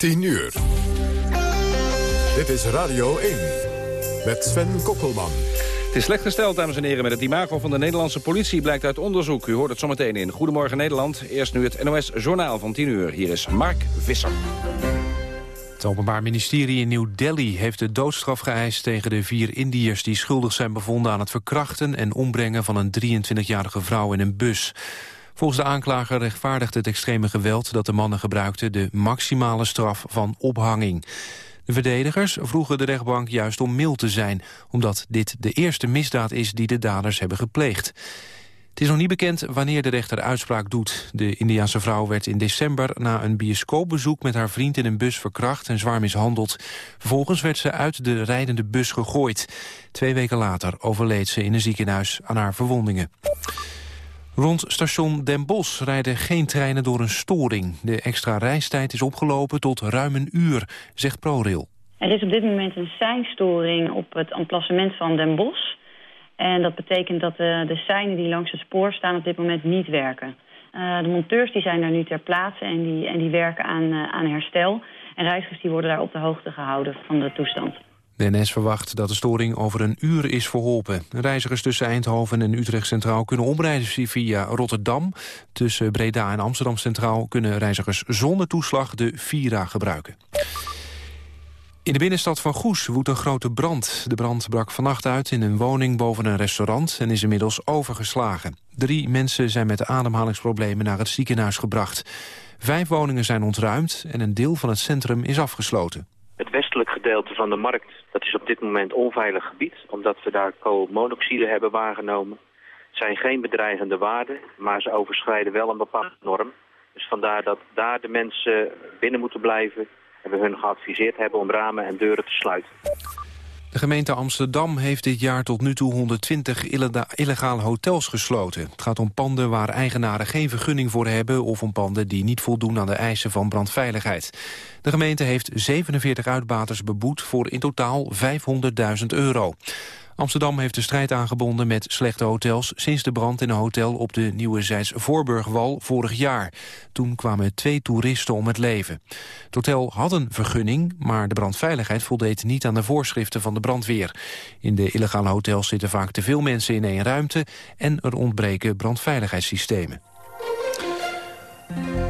10 uur. Dit is Radio 1 met Sven Kokkelman. Het is slecht gesteld, dames en heren, met het imago van de Nederlandse politie... blijkt uit onderzoek. U hoort het zometeen in Goedemorgen Nederland. Eerst nu het NOS-journaal van 10 uur. Hier is Mark Visser. Het Openbaar Ministerie in New Delhi heeft de doodstraf geëist tegen de vier Indiërs die schuldig zijn bevonden aan het verkrachten en ombrengen van een 23-jarige vrouw in een bus. Volgens de aanklager rechtvaardigt het extreme geweld dat de mannen gebruikten de maximale straf van ophanging. De verdedigers vroegen de rechtbank juist om mild te zijn... omdat dit de eerste misdaad is die de daders hebben gepleegd. Het is nog niet bekend wanneer de rechter uitspraak doet. De Indiaanse vrouw werd in december na een bioscoopbezoek... met haar vriend in een bus verkracht en zwaar mishandeld. Vervolgens werd ze uit de rijdende bus gegooid. Twee weken later overleed ze in een ziekenhuis aan haar verwondingen. Rond station Den Bosch rijden geen treinen door een storing. De extra reistijd is opgelopen tot ruim een uur, zegt ProRail. Er is op dit moment een seinstoring op het emplacement van Den Bosch. En dat betekent dat de, de seinen die langs het spoor staan op dit moment niet werken. Uh, de monteurs die zijn daar nu ter plaatse en die, en die werken aan, uh, aan herstel. En reizigers die worden daar op de hoogte gehouden van de toestand. De NS verwacht dat de storing over een uur is verholpen. Reizigers tussen Eindhoven en Utrecht Centraal kunnen omrijden via Rotterdam. Tussen Breda en Amsterdam Centraal kunnen reizigers zonder toeslag de Vira gebruiken. In de binnenstad van Goes woedt een grote brand. De brand brak vannacht uit in een woning boven een restaurant... en is inmiddels overgeslagen. Drie mensen zijn met ademhalingsproblemen naar het ziekenhuis gebracht. Vijf woningen zijn ontruimd en een deel van het centrum is afgesloten. Het westelijk gedeelte van de markt dat is op dit moment onveilig gebied, omdat we daar koolmonoxide hebben waargenomen. Het zijn geen bedreigende waarden, maar ze overschrijden wel een bepaalde norm. Dus vandaar dat daar de mensen binnen moeten blijven en we hun geadviseerd hebben om ramen en deuren te sluiten. De gemeente Amsterdam heeft dit jaar tot nu toe 120 illegale hotels gesloten. Het gaat om panden waar eigenaren geen vergunning voor hebben... of om panden die niet voldoen aan de eisen van brandveiligheid. De gemeente heeft 47 uitbaters beboet voor in totaal 500.000 euro. Amsterdam heeft de strijd aangebonden met slechte hotels... sinds de brand in een hotel op de Nieuwe Zijds Voorburgwal vorig jaar. Toen kwamen twee toeristen om het leven. Het hotel had een vergunning, maar de brandveiligheid voldeed niet aan de voorschriften van de brandweer. In de illegale hotels zitten vaak te veel mensen in één ruimte... en er ontbreken brandveiligheidssystemen.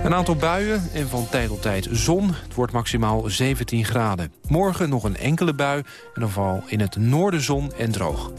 Een aantal buien en van tijd tot tijd zon. Het wordt maximaal 17 graden. Morgen nog een enkele bui en dan vooral in het noorden zon en droog.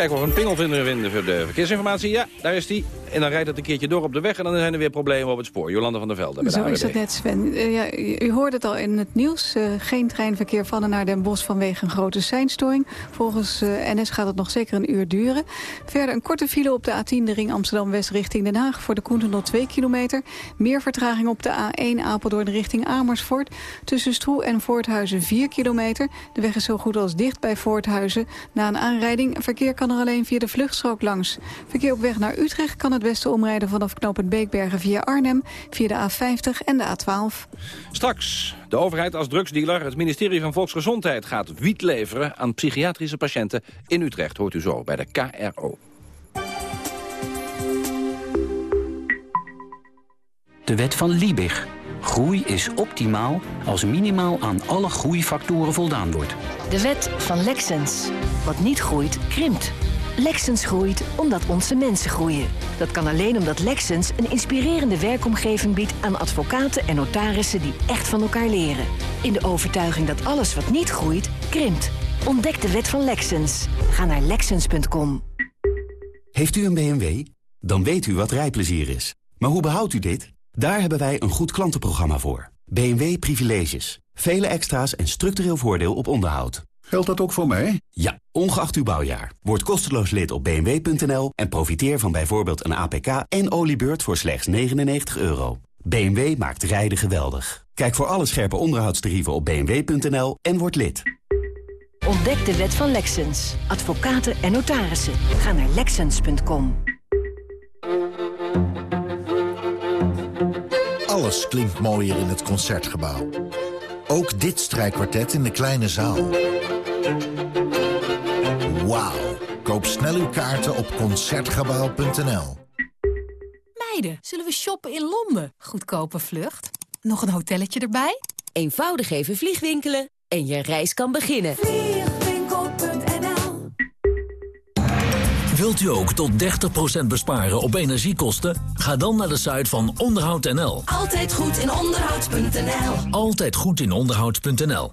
Kijk, we een pingel vinden voor de verkeersinformatie. Ja, daar is die. En dan rijdt het een keertje door op de weg en dan zijn er weer problemen op het spoor. Jolanda van der Velde. Zo is het net, Sven. Uh, ja, u hoorde het al in het nieuws. Uh, geen treinverkeer van en naar Den Bosch vanwege een grote seinstoring. Volgens uh, NS gaat het nog zeker een uur duren. Verder een korte file op de A10, de ring Amsterdam-West richting Den Haag... voor de Koentenot 2 kilometer. Meer vertraging op de A1 Apeldoorn richting Amersfoort. Tussen Stroe en Voorthuizen 4 kilometer. De weg is zo goed als dicht bij Voorthuizen. Na een aanrijding, verkeer kan er alleen via de vluchtstrook langs. Verkeer op weg naar Utrecht kan het westen omrijden vanaf knooppunt Beekbergen via Arnhem... via de A50 en de A12. Straks, de overheid als drugsdealer. Het ministerie van Volksgezondheid gaat wiet leveren... aan psychiatrische patiënten in Utrecht, hoort u zo, bij de KRO. De wet van Liebig. Groei is optimaal als minimaal aan alle groeifactoren voldaan wordt. De wet van Lexens. Wat niet groeit, krimpt. Lexens groeit omdat onze mensen groeien. Dat kan alleen omdat Lexens een inspirerende werkomgeving biedt aan advocaten en notarissen die echt van elkaar leren. In de overtuiging dat alles wat niet groeit, krimpt. Ontdek de wet van Lexens. Ga naar Lexens.com. Heeft u een BMW? Dan weet u wat rijplezier is. Maar hoe behoudt u dit? Daar hebben wij een goed klantenprogramma voor. BMW Privileges. Vele extra's en structureel voordeel op onderhoud. Geldt dat ook voor mij? Ja, ongeacht uw bouwjaar. Word kosteloos lid op bmw.nl en profiteer van bijvoorbeeld een APK en oliebeurt voor slechts 99 euro. BMW maakt rijden geweldig. Kijk voor alle scherpe onderhoudstarieven op bmw.nl en word lid. Ontdek de wet van Lexens. Advocaten en notarissen. Ga naar Lexens.com. Alles klinkt mooier in het Concertgebouw. Ook dit strijkkwartet in de kleine zaal. Wauw. Koop snel uw kaarten op Concertgebouw.nl. Meiden, zullen we shoppen in Londen? Goedkope vlucht. nog een hotelletje erbij? Eenvoudig even vliegwinkelen en je reis kan beginnen. Vliegwinkel.nl Wilt u ook tot 30% besparen op energiekosten? Ga dan naar de site van onderhoud.nl. Altijd goed in onderhoud.nl Altijd goed in onderhoud.nl.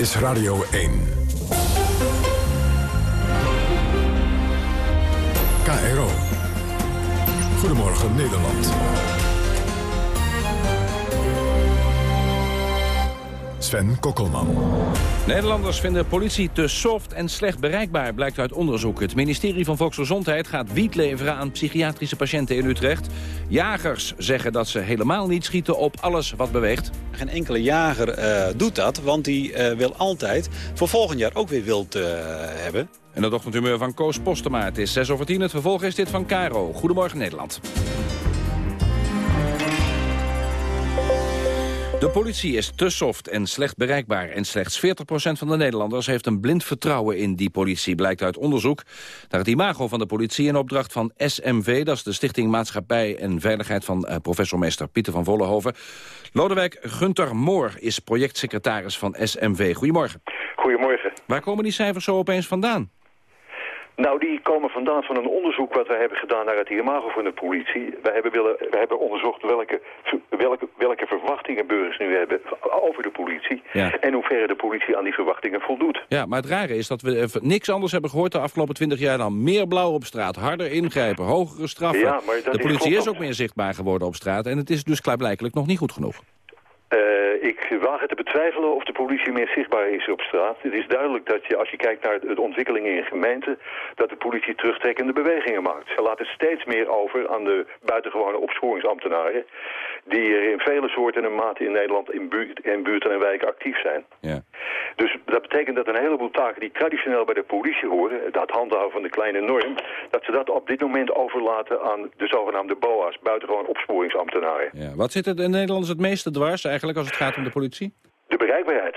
is Radio 1. KRO. Goedemorgen Nederland. Sven Kokkelman. Nederlanders vinden politie te soft en slecht bereikbaar, blijkt uit onderzoek. Het ministerie van Volksgezondheid gaat wiet leveren aan psychiatrische patiënten in Utrecht. Jagers zeggen dat ze helemaal niet schieten op alles wat beweegt. Geen enkele jager eh, doet dat, want die eh, wil altijd voor volgend jaar ook weer wild eh, hebben. En dat ochtendhumeur van Koos Postema. Het is 6 over 10. Het vervolg is dit van Caro. Goedemorgen Nederland. De politie is te soft en slecht bereikbaar. En slechts 40% van de Nederlanders heeft een blind vertrouwen in die politie, blijkt uit onderzoek naar het imago van de politie in opdracht van SMV, dat is de Stichting Maatschappij en Veiligheid van uh, professor meester Pieter van Vollenhoven. Lodewijk Gunter Moor is projectsecretaris van SMV. Goedemorgen. Goedemorgen. Waar komen die cijfers zo opeens vandaan? Nou, die komen vandaan van een onderzoek wat wij hebben gedaan naar het imago van de politie. Wij hebben, willen, wij hebben onderzocht welke, welke, welke verwachtingen burgers nu hebben over de politie. Ja. En hoe ver de politie aan die verwachtingen voldoet. Ja, maar het rare is dat we even niks anders hebben gehoord de afgelopen 20 jaar dan meer blauw op straat, harder ingrijpen, hogere straffen. Ja, maar dat de is politie is, klopt. ook meer zichtbaar geworden op straat en het is dus klaarblijkelijk nog niet goed genoeg. Eh, ik waag het te betwijfelen of de politie meer zichtbaar is op straat. Het is duidelijk dat je, als je kijkt naar de ontwikkelingen in gemeenten... dat de politie terugtrekkende bewegingen maakt. Ze laten steeds meer over aan de buitengewone opsporingsambtenaren... die er in vele soorten en maten in Nederland in, buurt, in buurten en wijken actief zijn. Ja. Dus dat betekent dat een heleboel taken die traditioneel bij de politie horen... het handhaven van de kleine norm... dat ze dat op dit moment overlaten aan de zogenaamde BOA's... buitengewoon opsporingsambtenaren. Ja. Wat zit er de Nederlanders het meeste dwars eigenlijk als het gaat om de politie? De bereikbaarheid.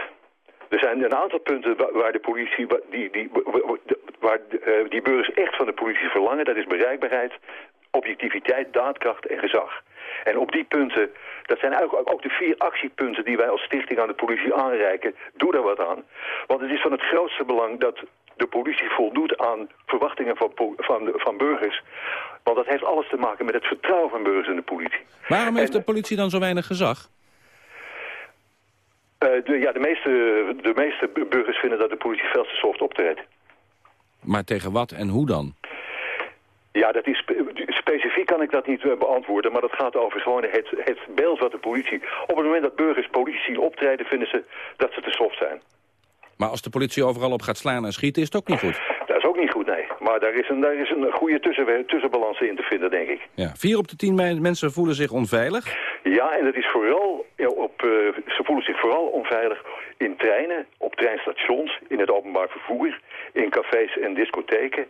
Er zijn een aantal punten wa- waar de politie, die, die, waar eh, die burgers echt van de politie verlangen. Dat is bereikbaarheid, objectiviteit, daadkracht en gezag. En op die punten, dat zijn eigenlijk ook de vier actiepunten die wij als stichting aan de politie aanreiken. Doe daar wat aan. Want het is van het grootste belang dat de politie voldoet aan verwachtingen van, van, van burgers. Want dat heeft alles te maken met het vertrouwen van burgers in de politie. Waarom heeft de politie dan zo weinig gezag? Eh, de, ja, de meeste, de meeste bu- burgers vinden dat de politie veel te soft optreedt. Maar tegen wat en hoe dan? Ja, dat is spe- specifiek kan ik dat niet eh, beantwoorden, maar dat gaat over gewoon het, het beeld wat de politie... Op het moment dat burgers politie zien optreden, vinden ze dat ze te soft zijn. Maar als de politie overal op gaat slaan en schieten, is het ook niet goed. Dat is ook niet goed, nee. Maar daar is een, daar is een goede tussen, tussenbalans in te vinden, denk ik. Ja. Vier op de tien me- mensen voelen zich onveilig. Ja, en dat is vooral op, eh, ze voelen zich vooral onveilig in treinen, op treinstations, in het openbaar vervoer, in cafés en discotheken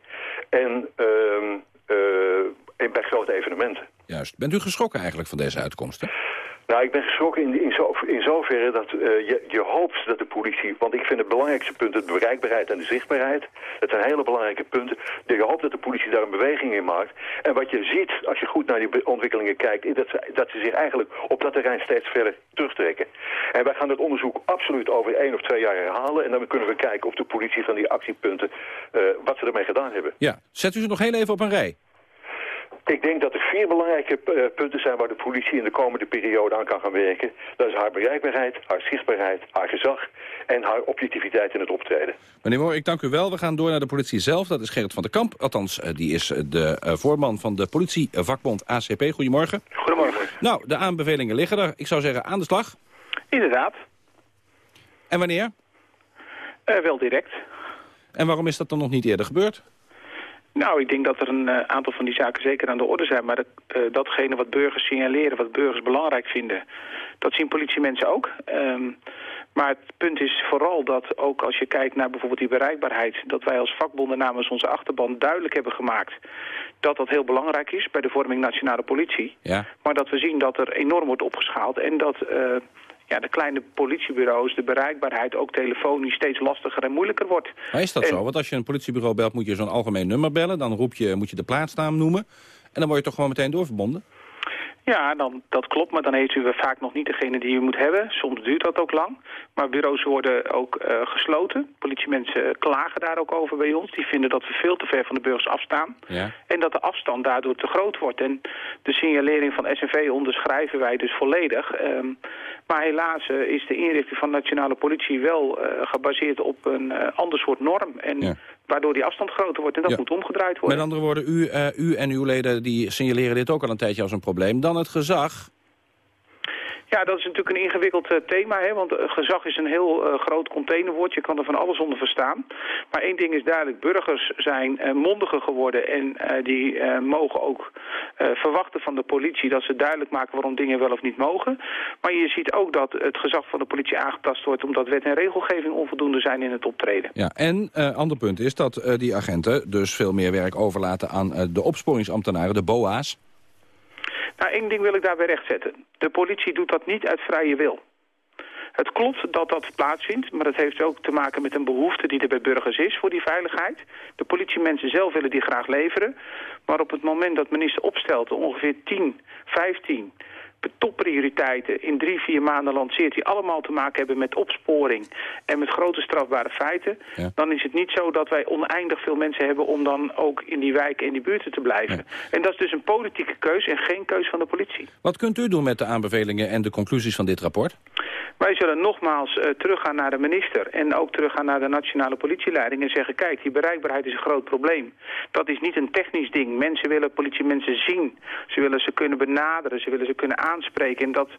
en, ehm, eh, en bij grote evenementen. Juist. Bent u geschrokken eigenlijk van deze uitkomsten? Nou, ik ben geschrokken in, in, zo, in zoverre dat eh, je, je hoopt dat de politie... Want ik vind het belangrijkste punt de bereikbaarheid en de zichtbaarheid. Dat zijn hele belangrijke punten. Je hoopt dat de politie daar een beweging in maakt. En wat je ziet, als je goed naar die ontwikkelingen kijkt... is dat ze, dat ze zich eigenlijk op dat terrein steeds verder terugtrekken. En wij gaan het onderzoek absoluut over één of twee jaar herhalen. En dan kunnen we kijken of de politie van die actiepunten... eh, wat ze ermee gedaan hebben. Ja. Zet u ze nog heel even op een rij. Ik denk dat er vier belangrijke eh, punten zijn waar de politie in de komende periode aan kan gaan werken. Dat is haar bereikbaarheid, haar zichtbaarheid, haar gezag en haar objectiviteit in het optreden. Meneer Moor, ik dank u wel. We gaan door naar de politie zelf. Dat is Gerrit van der Kamp. Althans, eh, die is eh, de eh, voorman van de politievakbond ACP. Goedemorgen. Goedemorgen. Nou, de aanbevelingen liggen er. Ik zou zeggen, aan de slag. Inderdaad. En wanneer? wel direct. En waarom is dat dan nog niet eerder gebeurd? Nou, ik denk dat er een aantal van die zaken zeker aan de orde zijn. Maar datgene wat burgers signaleren, wat burgers belangrijk vinden... dat zien politiemensen ook. Ehm, maar het punt is vooral dat ook als je kijkt naar bijvoorbeeld die bereikbaarheid... dat wij als vakbonden namens onze achterban duidelijk hebben gemaakt... dat dat heel belangrijk is bij de vorming nationale politie. Ja. Maar dat we zien dat er enorm wordt opgeschaald en dat... Uh, ja, de kleine politiebureaus, de bereikbaarheid ook telefonisch steeds lastiger en moeilijker wordt. Maar is dat zo? Want als je een politiebureau belt moet je zo'n algemeen nummer bellen. Dan roep je, moet je de plaatsnaam noemen. En dan word je toch gewoon meteen doorverbonden? Ja, dan, dat klopt, maar dan heeft u vaak nog niet degene die u moet hebben. Soms duurt dat ook lang. Maar bureaus worden ook uh, gesloten. Politiemensen klagen daar ook over bij ons. Die vinden dat we veel te ver van de burgers afstaan. Ja. En dat de afstand daardoor te groot wordt. En de signalering van SNV onderschrijven wij dus volledig. Um, maar helaas uh, is de inrichting van nationale politie wel uh, gebaseerd op een ander soort norm. En ja waardoor die afstand groter wordt. En dat Ja. moet omgedraaid worden. Met andere woorden, u, eh, u en uw leden die signaleren dit ook al een tijdje als een probleem. Dan het gezag. Ja, dat is natuurlijk een ingewikkeld eh, thema, hè, want eh, gezag is een heel eh, groot containerwoord. Je kan er van alles onder verstaan. Maar één ding is duidelijk, burgers zijn mondiger geworden en die mogen ook verwachten van de politie dat ze duidelijk maken waarom dingen wel of niet mogen. Maar je ziet ook dat het gezag van de politie aangetast wordt omdat wet en regelgeving onvoldoende zijn in het optreden. Ja, en ander punt is dat die agenten dus veel meer werk overlaten aan de opsporingsambtenaren, de BOA's. Nou, één ding wil ik daarbij rechtzetten. De politie doet dat niet uit vrije wil. Het klopt dat dat plaatsvindt, maar dat heeft ook te maken met een behoefte die er bij burgers is voor die veiligheid. De politiemensen zelf willen die graag leveren. Maar op het moment dat minister opstelt ongeveer 10, 15 topprioriteiten in drie, vier maanden lanceert... die allemaal te maken hebben met opsporing en met grote strafbare feiten... Ja. dan is het niet zo dat wij oneindig veel mensen hebben... om dan ook in die wijken en die buurten te blijven. En dat is dus een politieke keus en geen keus van de politie. Wat kunt u doen met de aanbevelingen en de conclusies van dit rapport? Wij zullen nogmaals eh, teruggaan naar de minister en ook teruggaan naar de nationale politieleiding en zeggen, kijk, die bereikbaarheid is een groot probleem. Dat is niet een technisch ding. Mensen willen politiemensen zien. Ze willen ze kunnen benaderen, ze willen ze kunnen aanspreken en dat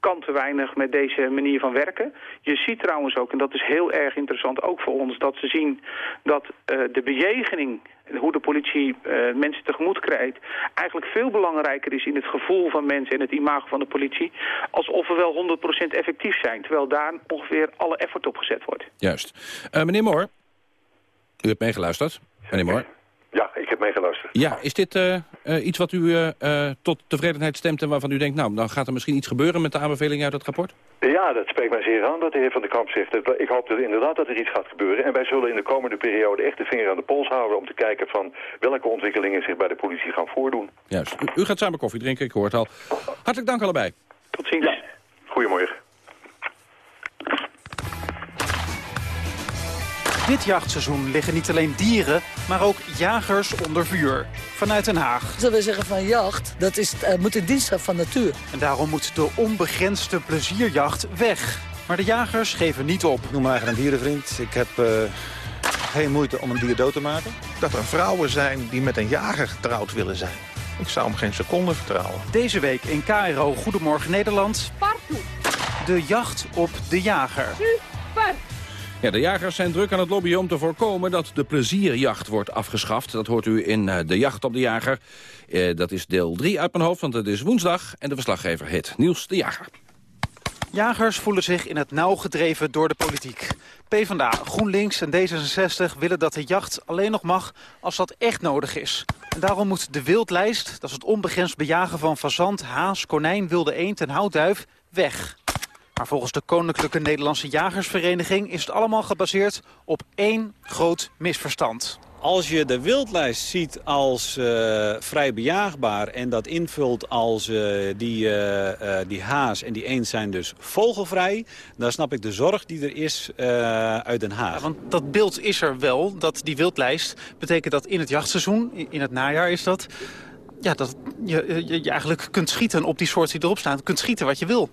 kan te weinig met deze manier van werken. Je ziet trouwens ook, en dat is heel erg interessant ook voor ons, dat ze zien dat eh, de bejegening, hoe de politie eh, mensen tegemoet krijgt, eigenlijk veel belangrijker is in het gevoel van mensen en het imago van de politie, alsof we wel 100% effectief zijn, terwijl daar ongeveer alle effort op gezet wordt. Juist. Eh, meneer Moor, u hebt meegeluisterd. Meneer Moor. Ja, ik heb meegeluisterd. Ja, is dit eh, eh, iets wat u eh, eh, tot tevredenheid stemt en waarvan u denkt... nou, dan gaat er misschien iets gebeuren met de aanbevelingen uit het rapport? Ja, dat spreekt mij zeer aan dat de heer Van der Kamp zegt. Ik hoop dat inderdaad dat er iets gaat gebeuren. En wij zullen in de komende periode echt de vinger aan de pols houden... om te kijken van welke ontwikkelingen zich bij de politie gaan voordoen. Juist. U, u gaat samen koffie drinken, ik hoor het al. Hartelijk dank allebei. Tot ziens. Goedemorgen. Dit jachtseizoen liggen niet alleen dieren, maar ook jagers onder vuur. Vanuit Den Haag. Zullen we zeggen van jacht, dat is, eh, moet in dienst zijn van natuur. En daarom moet de onbegrensde plezierjacht weg. Maar de jagers geven niet op. Ik noem me eigenlijk een dierenvriend. Ik heb eh, geen moeite om een dier dood te maken. Dat er vrouwen zijn die met een jager getrouwd willen zijn. Ik zou hem geen seconde vertrouwen. Deze week in KRO Goedemorgen Nederland. De jacht op de jager. Ja, de jagers zijn druk aan het lobbyen om te voorkomen dat de plezierjacht wordt afgeschaft. Dat hoort u in eh, De Jacht op de Jager. Eh, dat is deel 3 uit mijn hoofd, want het is woensdag. En de verslaggever heet Niels de Jager. Jagers voelen zich in het nauw gedreven door de politiek. PvdA, GroenLinks en D66 willen dat de jacht alleen nog mag als dat echt nodig is. En daarom moet de wildlijst, dat is het onbegrensd bejagen van fazant, haas, konijn, wilde eend en houtduif, weg. Maar volgens de Koninklijke Nederlandse Jagersvereniging is het allemaal gebaseerd op één groot misverstand. Als je de wildlijst ziet als eh, vrij bejaagbaar en dat invult als eh, die, eh, die haas en die eend zijn dus vogelvrij... dan snap ik de zorg die er is uit Den Haag. Want dat beeld is er wel, dat die wildlijst betekent dat in het jachtseizoen, in het najaar is dat... Ja, dat je, je, je eigenlijk kunt schieten op die soort die erop staan. kunt schieten wat je wil.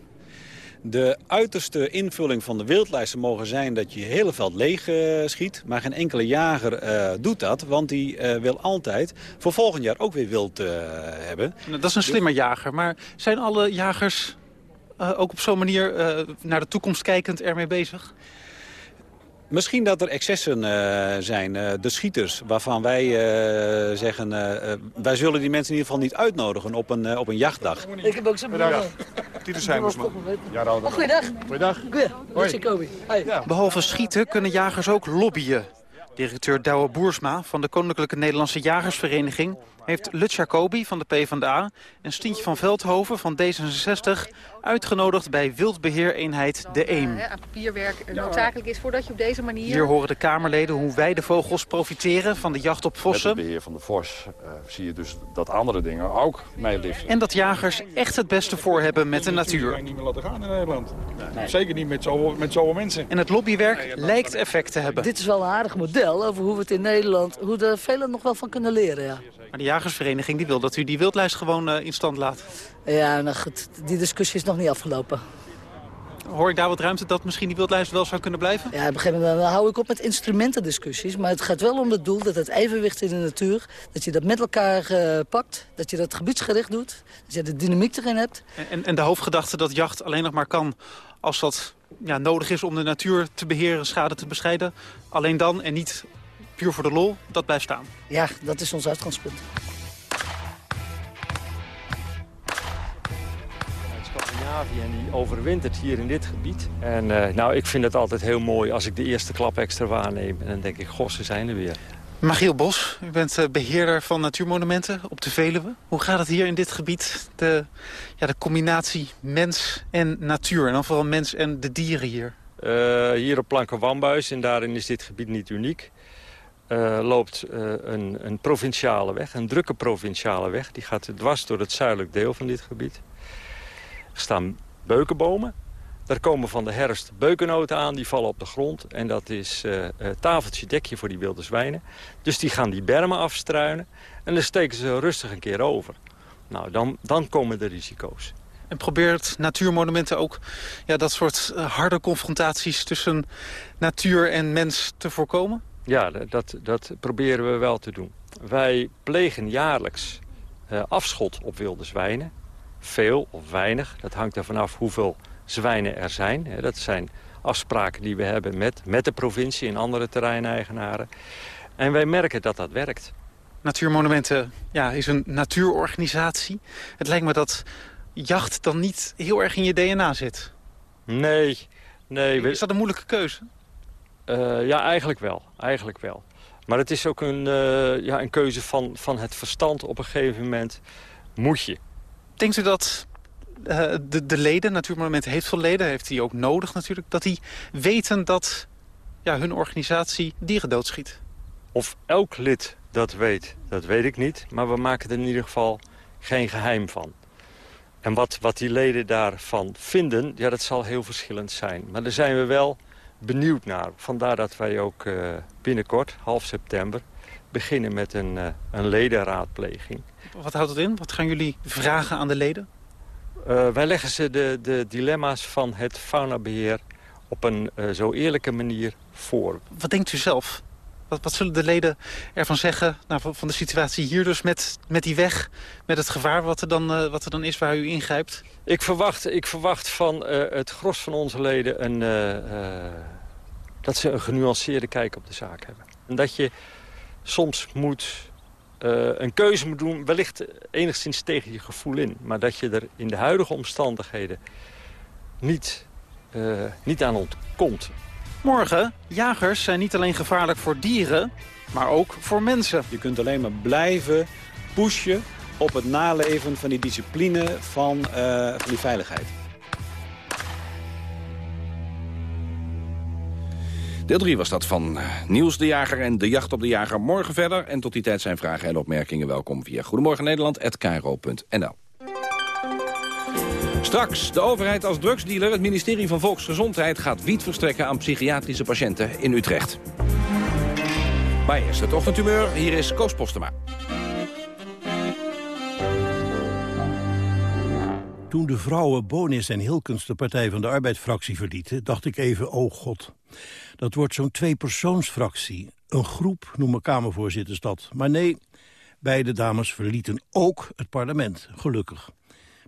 De uiterste invulling van de wildlijsten mogen zijn dat je je hele veld leeg eh, schiet. Maar geen enkele jager eh, doet dat, want die eh, wil altijd voor volgend jaar ook weer wild eh, hebben. Dat is een slimme jager, maar zijn alle jagers eh, ook op zo'n manier eh, naar de toekomst kijkend ermee bezig? Misschien dat er excessen uh, zijn. Uh, de schieters, waarvan wij uh, zeggen... wij zullen die mensen in ieder geval niet uitnodigen op een, op een jachtdag. Ik heb ook zo'n Goedendag. Titus Heimersman. Ja, oh, goeiedag. Goeiedag. Hoi. Ja. Behalve schieten kunnen jagers ook lobbyen. Directeur Douwe Boersma van de Koninklijke Nederlandse Jagersvereniging... heeft Lut Jacobi van de PvdA en Stientje van Veldhoven van D66... uitgenodigd bij wildbeheereenheid De Eem. Aan papierwerk noodzakelijk is voordat je op deze manier... Hier horen de Kamerleden hoe wij de vogels profiteren van de jacht op vossen. Met het beheer van de vos uh, zie je dus dat andere dingen ook meeliften. En dat jagers echt het beste voor hebben met de natuur. Dat niet meer laten gaan in Nederland. Zeker niet met zoveel met mensen. En het lobbywerk lijkt effect te hebben. Dit is wel een aardig model over hoe we het in Nederland... hoe er velen nog wel van kunnen leren, ja. Maar de jagersvereniging die wil dat u die wildlijst gewoon uh, in stand laat. Ja, nou goed, die discussie is nog niet afgelopen. Hoor ik daar wat ruimte dat misschien die wildlijst wel zou kunnen blijven? Ja, op een gegeven moment hou ik op met instrumentendiscussies. Maar het gaat wel om het doel dat het evenwicht in de natuur... dat je dat met elkaar uh, pakt, dat je dat gebiedsgericht doet... dat je de dynamiek erin hebt. En, en de hoofdgedachte dat jacht alleen nog maar kan als dat ja, nodig is om de natuur te beheren, schade te bestrijden. Alleen dan en niet puur voor de lol, dat blijft staan. Ja, dat is ons uitgangspunt. Scandinavië en die overwintert hier in dit gebied. En uh, nou, ik vind het altijd heel mooi als ik de eerste klap extra waarneem. En dan denk ik, goh, ze zijn er weer. Magiel Bos, u bent uh, beheerder van natuurmonumenten op de Veluwe. Hoe gaat het hier in dit gebied, de, ja, de combinatie mens en natuur? En dan vooral mens en de dieren hier? Uh, hier op Planken Wambuis, en daarin is dit gebied niet uniek... Uh, loopt uh, een, een, provinciale weg, een drukke provinciale weg. Die gaat dwars door het zuidelijk deel van dit gebied. Er staan beukenbomen. Daar komen van de herfst beukennoten aan, die vallen op de grond. En dat is uh, tafeltje dekje voor die wilde zwijnen. Dus die gaan die bermen afstruinen. En dan steken ze rustig een keer over. Nou, dan, dan komen de risico's. En probeert natuurmonumenten ook ja, dat soort harde confrontaties tussen natuur en mens te voorkomen? Ja, dat, dat proberen we wel te doen. Wij plegen jaarlijks uh, afschot op wilde zwijnen. Veel of weinig, dat hangt er vanaf hoeveel zwijnen er zijn. Dat zijn afspraken die we hebben met, met de provincie en andere terreineigenaren. En wij merken dat dat werkt. Natuurmonumenten ja, is een natuurorganisatie. Het lijkt me dat jacht dan niet heel erg in je DNA zit. Nee, nee. Is dat een moeilijke keuze? Uh, ja, eigenlijk wel. Eigenlijk wel. Maar het is ook een, uh, ja, een keuze van, van het verstand. Op een gegeven moment moet je. Denkt u dat uh, de, de leden, Natuurmonument heeft veel leden, heeft hij ook nodig natuurlijk... dat die weten dat ja, hun organisatie dieren doodschiet? Of elk lid dat weet, dat weet ik niet. Maar we maken er in ieder geval geen geheim van. En wat, wat die leden daarvan vinden, ja, dat zal heel verschillend zijn. Maar daar zijn we wel benieuwd naar. Vandaar dat wij ook uh, binnenkort, half september, beginnen met een, uh, een ledenraadpleging. Wat houdt het in? Wat gaan jullie vragen aan de leden? Uh, wij leggen ze de, de dilemma's van het faunabeheer op een zo eerlijke manier voor. Wat denkt u zelf? Wat, wat zullen de leden ervan zeggen nou, van de situatie hier dus met, met die weg... met het gevaar wat er, dan, uh, wat er dan is waar u ingrijpt? Ik verwacht, ik verwacht van uh, het gros van onze leden een, uh, dat ze een genuanceerde kijk op de zaak hebben. En dat je soms moet, een keuze moet doen, wellicht enigszins tegen je gevoel in. Maar dat je er in de huidige omstandigheden niet, niet aan ontkomt. Morgen, jagers zijn niet alleen gevaarlijk voor dieren, maar ook voor mensen. Je kunt alleen maar blijven pushen op het naleven van die discipline van, uh, van die veiligheid. Deel 3 was dat van Niels de Jager en de jacht op de jager. Morgen verder en tot die tijd zijn vragen en opmerkingen welkom via Goedemorgen Nederland@kro.nl. Straks, de overheid als drugsdealer, het ministerie van Volksgezondheid... gaat wiet verstrekken aan psychiatrische patiënten in Utrecht. Maar eerst het ochtendhumeur, hier is Koos Postema. Toen de vrouwen Bonis en Hilkens de Partij van de Arbeid-fractie verlieten... dacht ik even, oh god, dat wordt zo'n tweepersoonsfractie. Een groep noemen Kamervoorzitters dat. Maar nee, beide dames verlieten ook het parlement, gelukkig.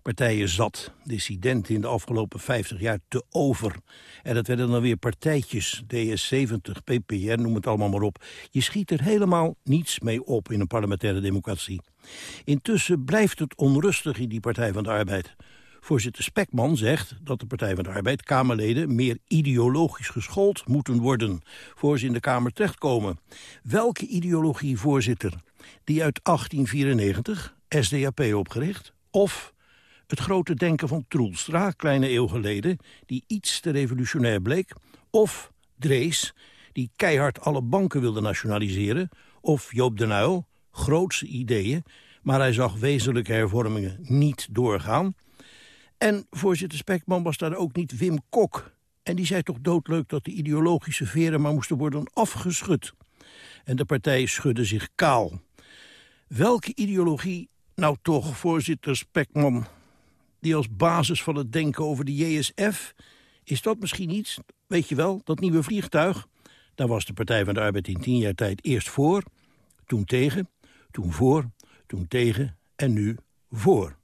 Partijen zat, dissidenten in de afgelopen 50 jaar te over. En dat werden dan weer partijtjes, DS70, PPR, noem het allemaal maar op. Je schiet er helemaal niets mee op in een parlementaire democratie. Intussen blijft het onrustig in die Partij van de Arbeid. Voorzitter Spekman zegt dat de Partij van de Arbeid Kamerleden meer ideologisch geschoold moeten worden voor ze in de Kamer terechtkomen. Welke ideologie, voorzitter? Die uit 1894, SDAP opgericht, of het grote denken van Troelstra, kleine eeuw geleden, die iets te revolutionair bleek, of Drees, die keihard alle banken wilde nationaliseren, of Joop den Uyl, grootse ideeën, maar hij zag wezenlijke hervormingen niet doorgaan. En voorzitter Spekman was daar ook niet Wim Kok. En die zei toch doodleuk dat de ideologische veren maar moesten worden afgeschud. En de partij schudde zich kaal. Welke ideologie nou toch, voorzitter Spekman, die als basis van het denken over de JSF... is dat misschien iets, weet je wel, dat nieuwe vliegtuig... daar was de Partij van de Arbeid in tien jaar tijd eerst voor, toen tegen, toen voor, toen tegen en nu voor.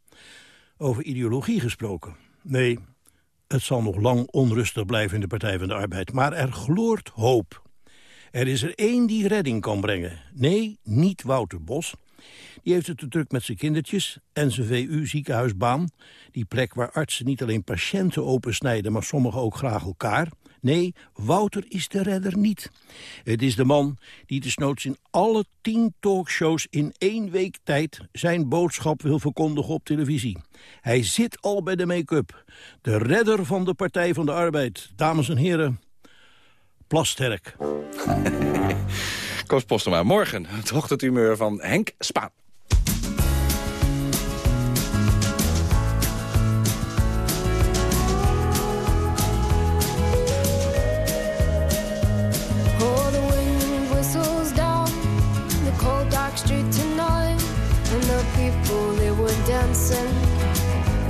Over ideologie gesproken. Nee, het zal nog lang onrustig blijven in de Partij van de Arbeid. Maar er gloort hoop. Er is er één die redding kan brengen. Nee, niet Wouter Bos. Die heeft het te druk met zijn kindertjes en zijn VU-ziekenhuisbaan. Die plek waar artsen niet alleen patiënten opensnijden... maar sommigen ook graag elkaar. Nee, Wouter is de redder niet. Het is de man die desnoods in alle tien talkshows in één week tijd... zijn boodschap wil verkondigen op televisie. Hij zit al bij de make-up. De redder van de Partij van de Arbeid. Dames en heren, Plasterk. Koos Postema, morgen het ochtendhumeur van Henk Spaan.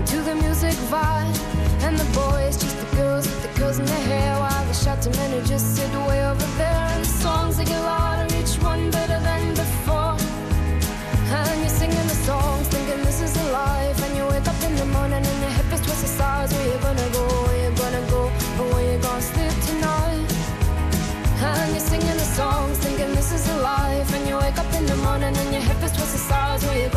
To the music vibe, and the boys just the girls with the girls in their hair, while the who just sit way over there, and the songs they get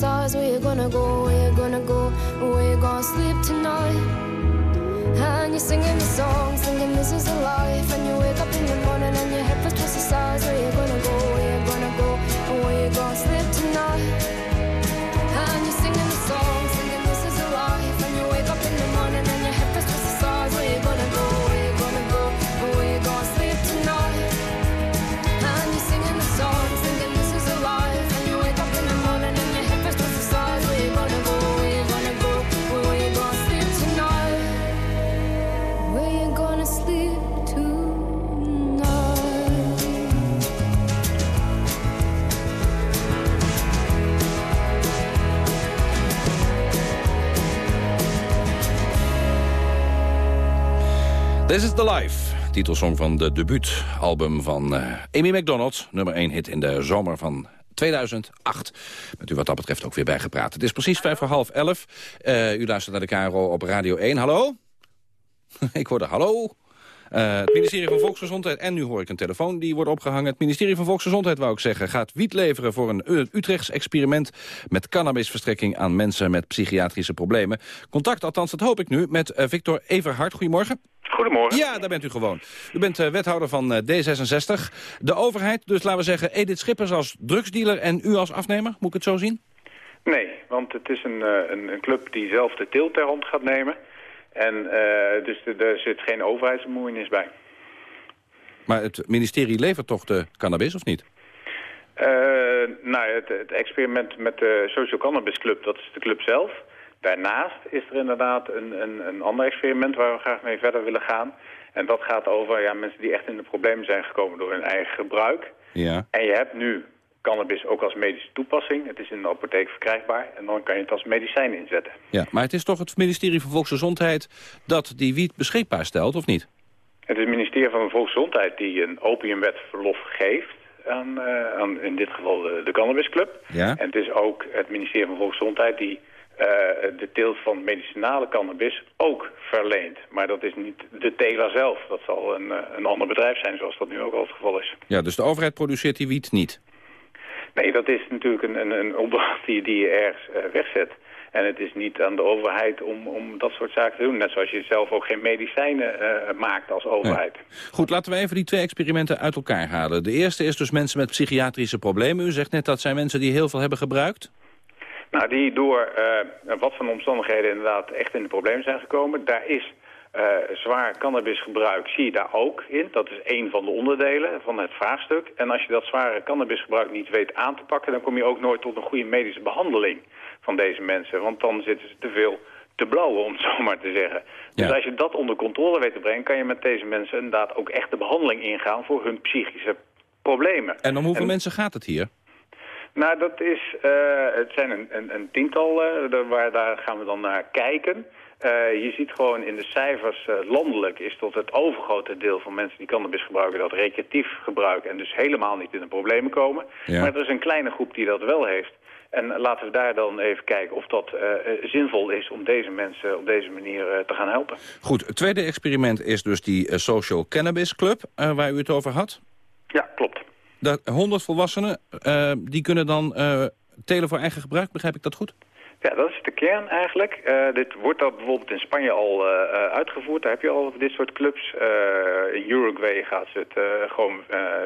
stars. Where you gonna go? Where you gonna go? Where you gonna sleep tonight? And you're singing the songs, thinking this is a life. And you wake up in the morning and your head is towards the stars. Where you gonna go? This is the Life, titelsong van de debuutalbum van eh, Amy MacDonald. Nummer 1 hit in de zomer van 2008. Met u wat dat betreft ook weer bijgepraat. Het is precies vijf voor half elf. Uh, u luistert naar de KRO op Radio 1. Hallo? ik hoorde hallo. Uh, het ministerie van Volksgezondheid, en nu hoor ik een telefoon die wordt opgehangen. Het ministerie van Volksgezondheid, wou ik zeggen, gaat wiet leveren voor een Utrechts experiment met cannabisverstrekking aan mensen met psychiatrische problemen. Contact, althans dat hoop ik nu, met uh, Victor Everhart. Goedemorgen. Goedemorgen. Ja, daar bent u gewoon. U bent uh, wethouder van D66. De overheid, dus laten we zeggen Edith Schippers als drugsdealer en u als afnemer, moet ik het zo zien? Nee, want het is een, een, een club die zelf de teelt ter hand gaat nemen. En uh, dus er zit geen overheidsbemoeienis bij. Maar het ministerie levert toch de cannabis, of niet? Uh, nou, het, het, experiment met de Social Cannabis Club, dat is de club zelf. Daarnaast is er inderdaad een, een, een ander experiment waar we graag mee verder willen gaan. En dat gaat over ja, mensen die echt in de problemen zijn gekomen door hun eigen gebruik. Ja. En je hebt nu cannabis ook als medische toepassing. Het is in de apotheek verkrijgbaar en dan kan je het als medicijn inzetten. Ja, maar het is toch het ministerie van Volksgezondheid dat die wiet beschikbaar stelt, of niet? Het is het ministerie van Volksgezondheid die een opiumwetverlof geeft. Aan, uh, aan in dit geval de, de Cannabisclub. Ja. En het is ook het ministerie van Volksgezondheid die uh, de teelt van medicinale cannabis ook verleent. Maar dat is niet de teler zelf. Dat zal een, een ander bedrijf zijn, zoals dat nu ook al het geval is. Ja, dus de overheid produceert die wiet niet? Nee, dat is natuurlijk een, een, een opdracht die, die je ergens uh, wegzet. En het is niet aan de overheid om, om dat soort zaken te doen. Net zoals je zelf ook geen medicijnen uh, maakt als overheid. Goed, laten we even die twee experimenten uit elkaar halen. De eerste is dus mensen met psychiatrische problemen. U zegt net dat zijn mensen die heel veel hebben gebruikt. Nou, die door uh, wat van omstandigheden inderdaad echt in de problemen zijn gekomen. Daar is uh, zwaar cannabisgebruik zie je daar ook in. Dat is één van de onderdelen van het vraagstuk. En als je dat zware cannabisgebruik niet weet aan te pakken... dan kom je ook nooit tot een goede medische behandeling van deze mensen. Want dan zitten ze te veel te blauwen, om het zo maar te zeggen. Dus Ja. als je dat onder controle weet te brengen... kan je met deze mensen inderdaad ook echt de behandeling ingaan... voor hun psychische problemen. En om hoeveel mensen gaat het hier? Nou, dat is, uh, het zijn een, een, een tiental, uh, de, waar, daar gaan we dan naar kijken. Uh, je ziet gewoon in de cijfers uh, landelijk is tot het overgrote deel van mensen die cannabis gebruiken dat recreatief gebruiken en dus helemaal niet in de problemen komen. Ja. Maar er is een kleine groep die dat wel heeft. En laten we daar dan even kijken of dat uh, zinvol is om deze mensen op deze manier te gaan helpen. Goed, het tweede experiment is dus die Social Cannabis Club waar u het over had. Ja, klopt. Dat 100 volwassenen, die kunnen dan telen voor eigen gebruik, begrijp ik dat goed? Ja, dat is de kern eigenlijk. Uh, dit wordt dat bijvoorbeeld in Spanje al uh, uitgevoerd. Daar heb je al dit soort clubs. In Uruguay gaat ze het gewoon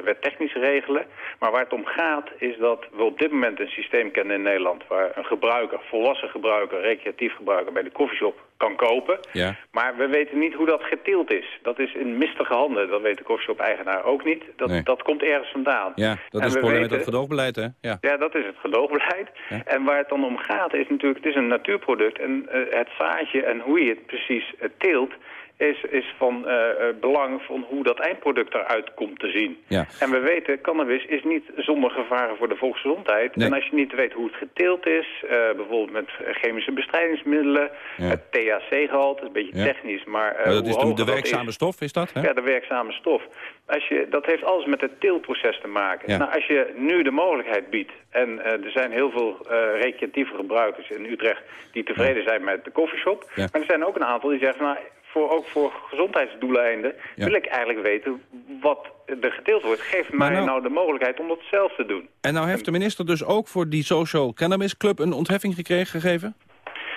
wettechnisch regelen. Maar waar het om gaat is dat we op dit moment een systeem kennen in Nederland... waar een gebruiker, volwassen gebruiker, recreatief gebruiker bij de koffieshop kan kopen. Ja. Maar we weten niet hoe dat geteeld is. Dat is in mistige handen. Dat weet de koffieshop-eigenaar ook niet. Dat, Nee. dat komt ergens vandaan. Ja, dat En is het probleem met gedoogbeleid, hè? Ja. ja, dat is het gedoogbeleid. Ja. En waar het dan om gaat is natuurlijk, het is een natuurproduct. En eh, het zaadje en hoe je het precies eh, teelt, is, is van eh, eh, belang van hoe dat eindproduct eruit komt te zien. Ja. En we weten, cannabis is niet zonder gevaren voor de volksgezondheid. Nee. En als je niet weet hoe het geteeld is, eh, bijvoorbeeld met chemische bestrijdingsmiddelen, Ja. het THC-gehalte, is een beetje Ja. technisch, maar... eh, Maar dat hoe is de, de werkzame is- stof, is dat? Hè? ja, de werkzame stof. Als je, dat heeft alles met het teelproces te maken. Nou, als je nu de mogelijkheid biedt, en er zijn heel veel recreatieve gebruikers in Utrecht die tevreden zijn met de koffieshop. Maar er zijn ook een aantal die zeggen, nou, voor, ook voor gezondheidsdoeleinden Ja. wil ik eigenlijk weten wat er geteeld wordt. Geef Maar mij nou- nou... de mogelijkheid om dat zelf te doen. En nou heeft de minister dus ook voor die Social Cannabis Club een ontheffing gekregen, gegeven?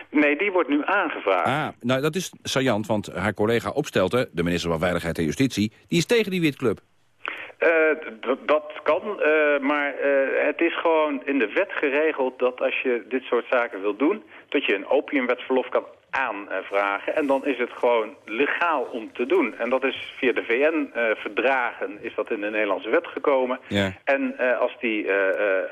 Nee, die wordt nu aangevraagd. Ah, nou dat is saillant, want haar collega Opstelten, de minister van Veiligheid en Justitie, die is tegen die witclub. Eh, d- dat kan, eh, maar eh, het is gewoon in de wet geregeld dat als je dit soort zaken wil doen, dat je een opiumwetverlof kan aanvragen. En dan is het gewoon legaal om te doen. En dat is via de VN-verdragen is dat in de Nederlandse wet gekomen. Ja. En eh, als die, eh,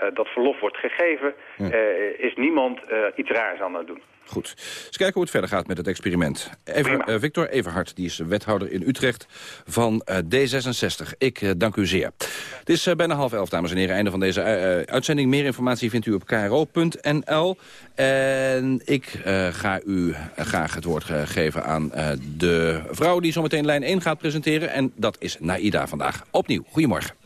eh, dat verlof wordt gegeven, Ja. eh, is niemand eh, iets raars aan het doen. Goed. Eens kijken hoe het verder gaat met het experiment. Even, eh, Victor Everhart, die is wethouder in Utrecht van eh, D66. Ik eh, dank u zeer. Het is bijna half elf, dames en heren. Einde van deze uitzending. Meer informatie vindt u op kro.nl. En ik ga u graag het woord geven aan de vrouw... die zometeen lijn 1 gaat presenteren. En dat is Naida vandaag. Opnieuw, goedemorgen.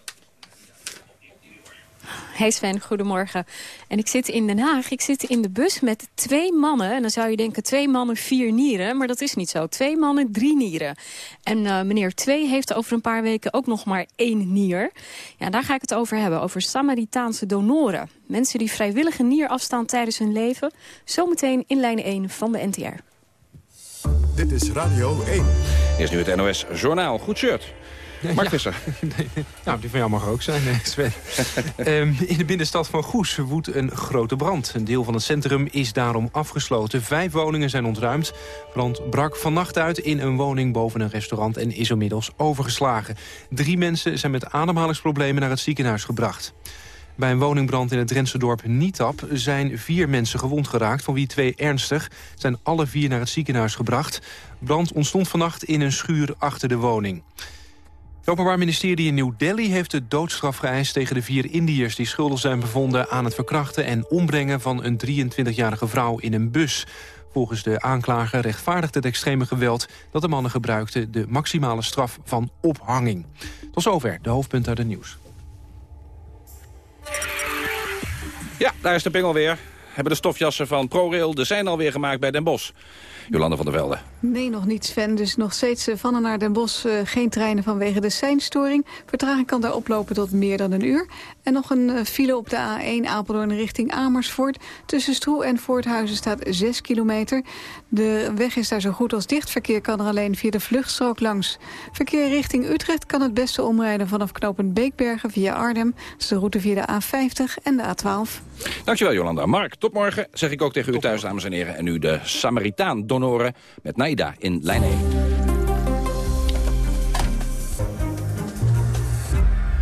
Hey Sven, goedemorgen. En ik zit in Den Haag. Ik zit in de bus met twee mannen. En dan zou je denken twee mannen, vier nieren. Maar dat is niet zo. Twee mannen, drie nieren. En uh, meneer Twee heeft over een paar weken ook nog maar één nier. Ja, daar ga ik het over hebben. Over Samaritaanse donoren. Mensen die vrijwillige nier afstaan tijdens hun leven. Zometeen in lijn 1 van de NTR. Dit is Radio 1. Eerst nu het NOS Journaal. Goed shirt. Mark ja. Visser. nou, die van jou mag ook zijn, Sven. um, in de binnenstad van Goes woedt een grote brand. Een deel van het centrum is daarom afgesloten. Vijf woningen zijn ontruimd. Brand brak vannacht uit in een woning boven een restaurant... en is inmiddels overgeslagen. Drie mensen zijn met ademhalingsproblemen naar het ziekenhuis gebracht. Bij een woningbrand in het Drentse dorp Nietap zijn vier mensen gewond geraakt, van wie twee ernstig. Zijn alle vier naar het ziekenhuis gebracht. Brand ontstond vannacht in een schuur achter de woning. Het Openbaar Ministerie in New Delhi heeft de doodstraf geëist tegen de vier Indiërs die schuldig zijn bevonden aan het verkrachten en ombrengen van een 23-jarige vrouw in een bus. Volgens de aanklager rechtvaardigt het extreme geweld dat de mannen gebruikten de maximale straf van ophanging. Tot zover de hoofdpunten uit het nieuws. Ja, daar is de pingel weer. Hebben de stofjassen van ProRail de zijn alweer gemaakt bij Den Bosch. Jolande van der Velde. Nee, nog niet Sven. Dus nog steeds uh, van en naar Den Bosch uh, geen treinen vanwege de seinstoring. Vertraging kan daar oplopen tot meer dan een uur. En nog een uh, file op de A1 Apeldoorn richting Amersfoort. Tussen Stroe en Voorthuizen staat 6 kilometer. De weg is daar zo goed als dicht. Verkeer kan er alleen via de vluchtstrook langs. Verkeer richting Utrecht kan het beste omrijden vanaf knooppunt Beekbergen via Arnhem. Dat is de route via de A50 en de A12. Dankjewel Jolanda. Mark, tot morgen zeg ik ook tegen u thuis, dames en heren. En nu de Samaritaan donoren met Naida in lijn 1.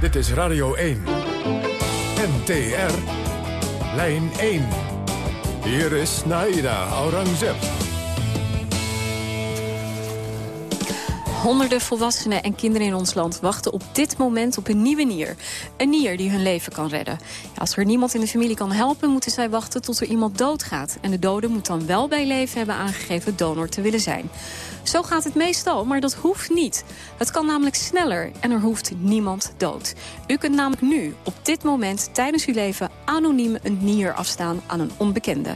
Dit is Radio 1. NTR. Lijn 1. Hier is Naida Aurangzeb. Honderden volwassenen en kinderen in ons land wachten op dit moment op een nieuwe nier. Een nier die hun leven kan redden. Als er niemand in de familie kan helpen, moeten zij wachten tot er iemand doodgaat. En de dode moet dan wel bij leven hebben aangegeven donor te willen zijn. Zo gaat het meestal, maar dat hoeft niet. Het kan namelijk sneller en er hoeft niemand dood. U kunt namelijk nu, op dit moment, tijdens uw leven... anoniem een nier afstaan aan een onbekende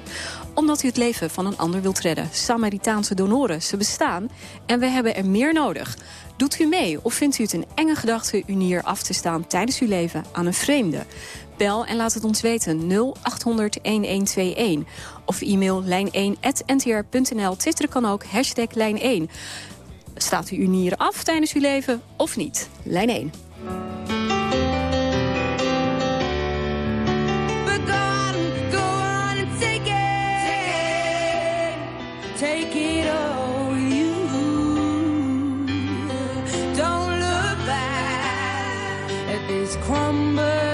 omdat u het leven van een ander wilt redden. Samaritaanse donoren, ze bestaan en we hebben er meer nodig. Doet u mee of vindt u het een enge gedachte uw nier af te staan tijdens uw leven aan een vreemde? Bel en laat het ons weten 0800 1121. Of e-mail lijn1.ntr.nl. Twitter kan ook, hashtag lijn1. Staat u uw af tijdens uw leven of niet? Lijn 1. This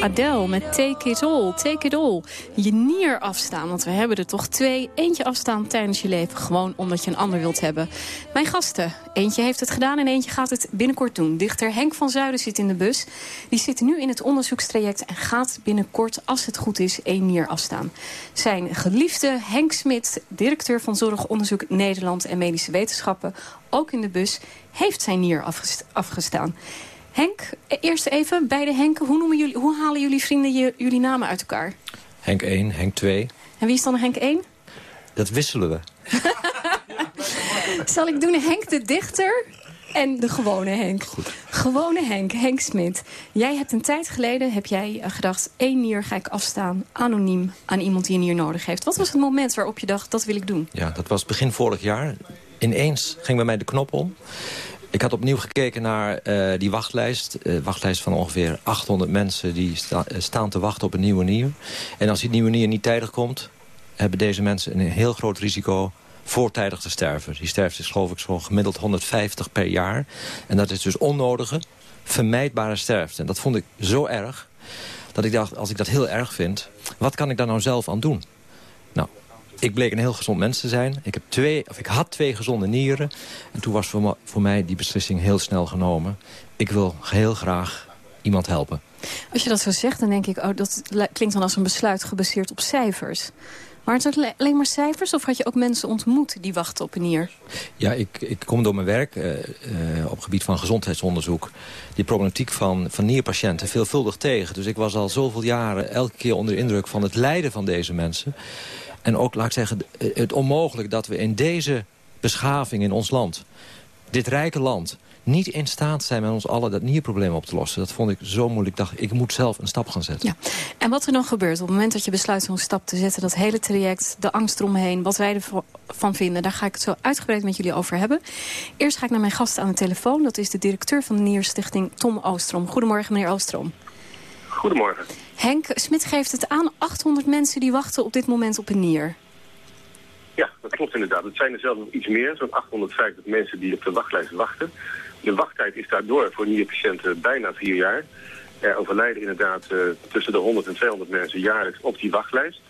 Adele met Take It All, Take It All. Je nier afstaan, want we hebben er toch twee. Eentje afstaan tijdens je leven, gewoon omdat je een ander wilt hebben. Mijn gasten, eentje heeft het gedaan en eentje gaat het binnenkort doen. Dichter Henk van Zuiden zit in de bus. Die zit nu in het onderzoekstraject en gaat binnenkort, als het goed is, één nier afstaan. Zijn geliefde Henk Smit, directeur van Zorgonderzoek Nederland en Medische Wetenschappen, ook in de bus, heeft zijn nier afgestaan. Henk, eerst even, beide Henken, hoe, noemen jullie, hoe halen jullie vrienden je, jullie namen uit elkaar? Henk 1, Henk 2. En wie is dan Henk 1? Dat wisselen we. Zal ik doen Henk de dichter en de gewone Henk? Goed. Gewone Henk, Henk Smit. Jij hebt een tijd geleden heb jij gedacht... één nier ga ik afstaan, anoniem, aan iemand die een nier nodig heeft. Wat was het moment waarop je dacht, dat wil ik doen? Ja, dat was begin vorig jaar. Ineens ging bij mij de knop om. Ik had opnieuw gekeken naar uh, die wachtlijst. Uh, wachtlijst van ongeveer 800 mensen die sta staan te wachten op een nieuwe nier. En als die nieuwe nier niet tijdig komt... hebben deze mensen een heel groot risico voortijdig te sterven. Die sterft is geloof ik zo gemiddeld 150 per jaar. En dat is dus onnodige, vermijdbare sterfte. En dat vond ik zo erg dat ik dacht, als ik dat heel erg vind... wat kan ik daar nou zelf aan doen? Nou, ik bleek een heel gezond mens te zijn. Ik, heb twee, of ik had twee gezonde nieren. En toen was voor, mij die beslissing heel snel genomen. Ik wil heel graag iemand helpen. Als je dat zo zegt, dan denk ik... oh, dat li- klinkt dan als een besluit gebaseerd op cijfers. Maar het le- alleen maar cijfers? Of had je ook mensen ontmoet die wachten op een nier? Ja, ik, ik kom door mijn werk eh, op het gebied van gezondheidsonderzoek... die problematiek van, van nierpatiënten veelvuldig tegen. Dus ik was al zoveel jaren elke keer onder de indruk van het lijden van deze mensen. En ook, laat ik zeggen, eh, het onmogelijk dat we in deze beschaving in ons land... dit rijke land niet in staat zijn met ons allen dat nierprobleem op te lossen. Dat vond ik zo moeilijk. Ik dacht, ik moet zelf een stap gaan zetten. Ja. En wat er dan gebeurt op het moment dat je besluit zo'n stap te zetten... dat hele traject, de angst eromheen, wat wij ervan vinden... daar ga ik het zo uitgebreid met jullie over hebben. Eerst ga ik naar mijn gast aan de telefoon. Dat is de directeur van de Nierstichting, Tom Oostrom. Goedemorgen, meneer Oostrom. Goedemorgen. Henk Smit geeft het aan. 800 mensen die wachten op dit moment op een nier. Ja, dat klopt inderdaad. Het zijn er zelfs nog iets meer, zo'n 850 mensen die op de wachtlijst wachten. De wachttijd is daardoor voor nierpatiënten bijna vier jaar. Er overlijden inderdaad eh, tussen de 100 en 200 mensen jaarlijks op die wachtlijst.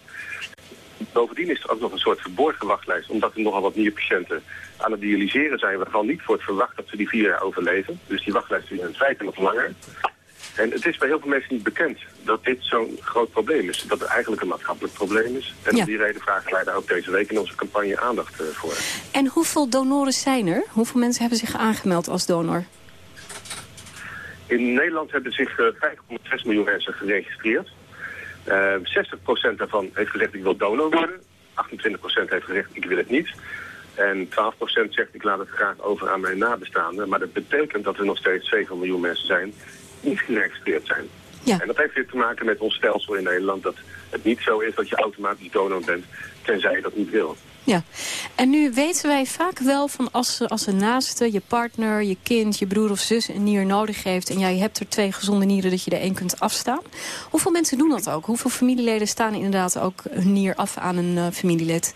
Bovendien is er ook nog een soort verborgen wachtlijst, omdat er nogal wat nierpatiënten aan het dialyseren zijn, waarvan niet wordt verwacht dat ze die vier jaar overleven. Dus die wachtlijst is in feite nog langer. En het is bij heel veel mensen niet bekend dat dit zo'n groot probleem is. Dat het eigenlijk een maatschappelijk probleem is. En Ja. om die reden vragen wij daar ook deze week in onze campagne aandacht eh, voor. En hoeveel donoren zijn er? Hoeveel mensen hebben zich aangemeld als donor? In Nederland hebben zich eh, 5,6 miljoen mensen geregistreerd. Eh 60% daarvan heeft gezegd ik wil donor worden. 28% heeft gezegd ik wil het niet. En 12% zegt ik laat het graag over aan mijn nabestaanden. Maar dat betekent dat er nog steeds 7 miljoen mensen zijn niet geregistreerd zijn. Ja. En dat heeft weer te maken met ons stelsel in Nederland. Dat het niet zo is dat je automatisch donor bent, tenzij je dat niet wil. Ja, en nu weten wij vaak wel van als, als een naaste, je partner, je kind, je broer of zus een nier nodig heeft... en jij hebt er twee gezonde nieren dat je er één kunt afstaan. Hoeveel mensen doen dat ook? Hoeveel familieleden staan inderdaad ook een nier af aan een eh, familielid?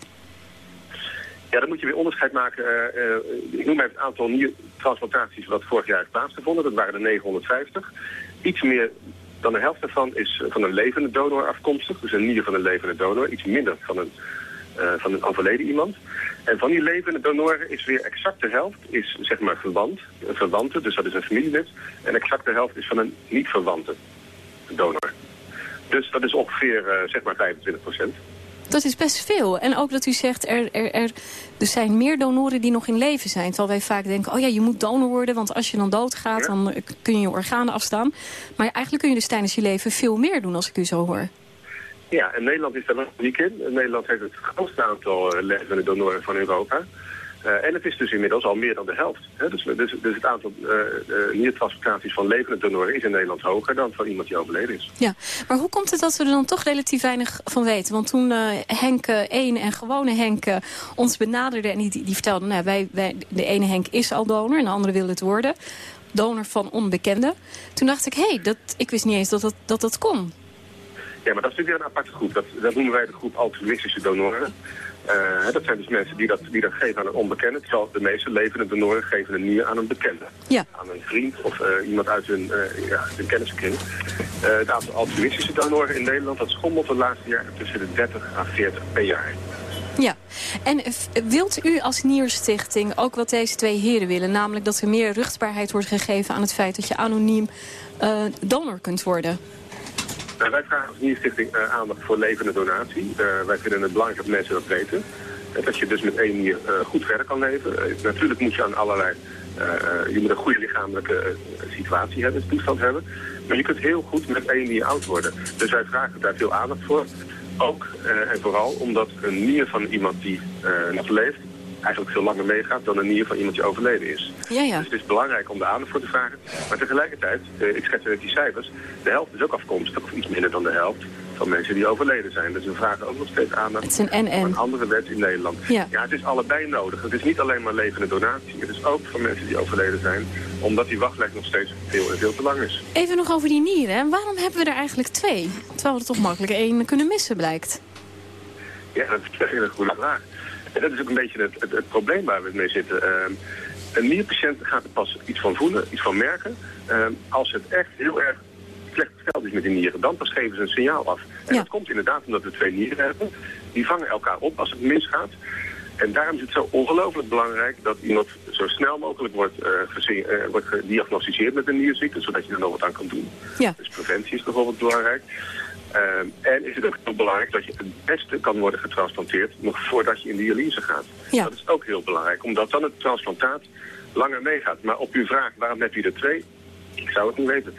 Ja, dan moet je weer onderscheid maken. eh, eh, ik noem even het aantal niertransplantaties wat vorig jaar heeft plaatsgevonden. Dat waren er 950. Iets meer dan de helft daarvan is eh, van een levende donor afkomstig. Dus een nier van een levende donor. Iets minder van een, eh, van een overleden iemand. En van die levende donoren is weer exact de helft is zeg maar verwant. Een verwante, dus dat is een familielid. En exact de helft is van een niet-verwante donor. Dus dat is ongeveer zeg maar 25 procent. Dat is best veel. En ook dat u zegt, er, er, er, er zijn meer donoren die nog in leven zijn. Terwijl wij vaak denken, oh ja, je moet donor worden... want als je dan doodgaat, dan eh, kun je je organen afstaan. Maar eigenlijk kun je dus tijdens je leven veel meer doen, als ik u zo hoor. Ja, en Nederland is daar wel uniek in. Nederland heeft het grootste aantal eh, levende donoren van Europa. Eh, en het is dus inmiddels al meer dan de helft. Hè? Dus, dus, dus het aantal eh eh, niertransplantaties van levende donoren is in Nederland hoger dan van iemand die overleden is. Ja, maar hoe komt het dat we er dan toch relatief weinig van weten? Want toen Henk eh, 1 en gewone Henk ons benaderden... en die, die, nou, wij, wij, de ene Henk is al donor en de andere wil het worden. Donor van onbekende. Toen dacht ik, hé, hey, dat, ik wist niet eens dat dat, dat, dat kon. Ja, maar dat is natuurlijk weer een aparte groep. Dat, dat noemen wij de groep altruïstische donoren. Eh, dat zijn dus mensen die dat, die dat geven aan een onbekende. Terwijl de meeste levende donoren geven een nier aan een bekende. Ja. Aan een vriend of eh, iemand uit hun, eh ja, hun kenniskring. Het aantal altruïstische donoren in Nederland dat schommelt de laatste jaren tussen de 30 à 40 per jaar. Ja, en wilt u als Nierstichting ook wat deze twee heren willen? Namelijk dat er meer ruchtbaarheid wordt gegeven aan het feit dat je anoniem donor kunt worden. Nou, wij vragen als Nierstichting uh, aandacht voor levende donatie. Uh, wij vinden het belangrijk dat mensen dat weten. Dat je dus met één nier goed verder kan leven. natuurlijk moet je aan allerlei... je moet een goede lichamelijke situatie hebben, toestand hebben. Maar je kunt heel goed met één nier oud worden. Dus wij vragen daar veel aandacht voor. Ook en vooral omdat een nier van iemand die nog leeft eigenlijk veel langer meegaat dan een nier van iemand die overleden is. Ja, ja. Dus het is belangrijk om de aandacht voor te vragen. Maar tegelijkertijd, eh, ik schets net die cijfers, de helft is ook afkomstig, of iets minder dan de helft, van mensen die overleden zijn. Dus we vragen ook nog steeds aandacht het is een voor een andere wet in Nederland. Ja. ja, het is allebei nodig. Het is niet alleen maar levende donatie. Het is ook voor mensen die overleden zijn, omdat die wachtlijst nog steeds veel en veel te lang is. Even nog over die nieren. En waarom hebben we er eigenlijk twee? Terwijl we er toch makkelijk één kunnen missen, blijkt. Ja, dat is een hele goede vraag. En dat is ook een beetje het, het, het probleem waar we mee zitten. Uh, een nierpatiënt gaat er pas iets van voelen, iets van merken. Uh, als het echt heel erg slecht gesteld is met die nieren, dan pas geven ze een signaal af. En ja. dat komt inderdaad omdat we twee nieren hebben. die vangen elkaar op als het misgaat. En daarom is het zo ongelooflijk belangrijk dat iemand zo snel mogelijk wordt, uh, gezien, uh, wordt gediagnosticeerd met een nierziekte, zodat je er nog wat aan kan doen. Ja. Dus preventie is bijvoorbeeld belangrijk. Uh, en is het ook heel belangrijk dat je het beste kan worden getransplanteerd nog voordat je in dialyse gaat. Ja. Dat is ook heel belangrijk, omdat dan het transplantaat langer meegaat. Maar op uw vraag, waarom heb je er twee? Ik zou het niet weten.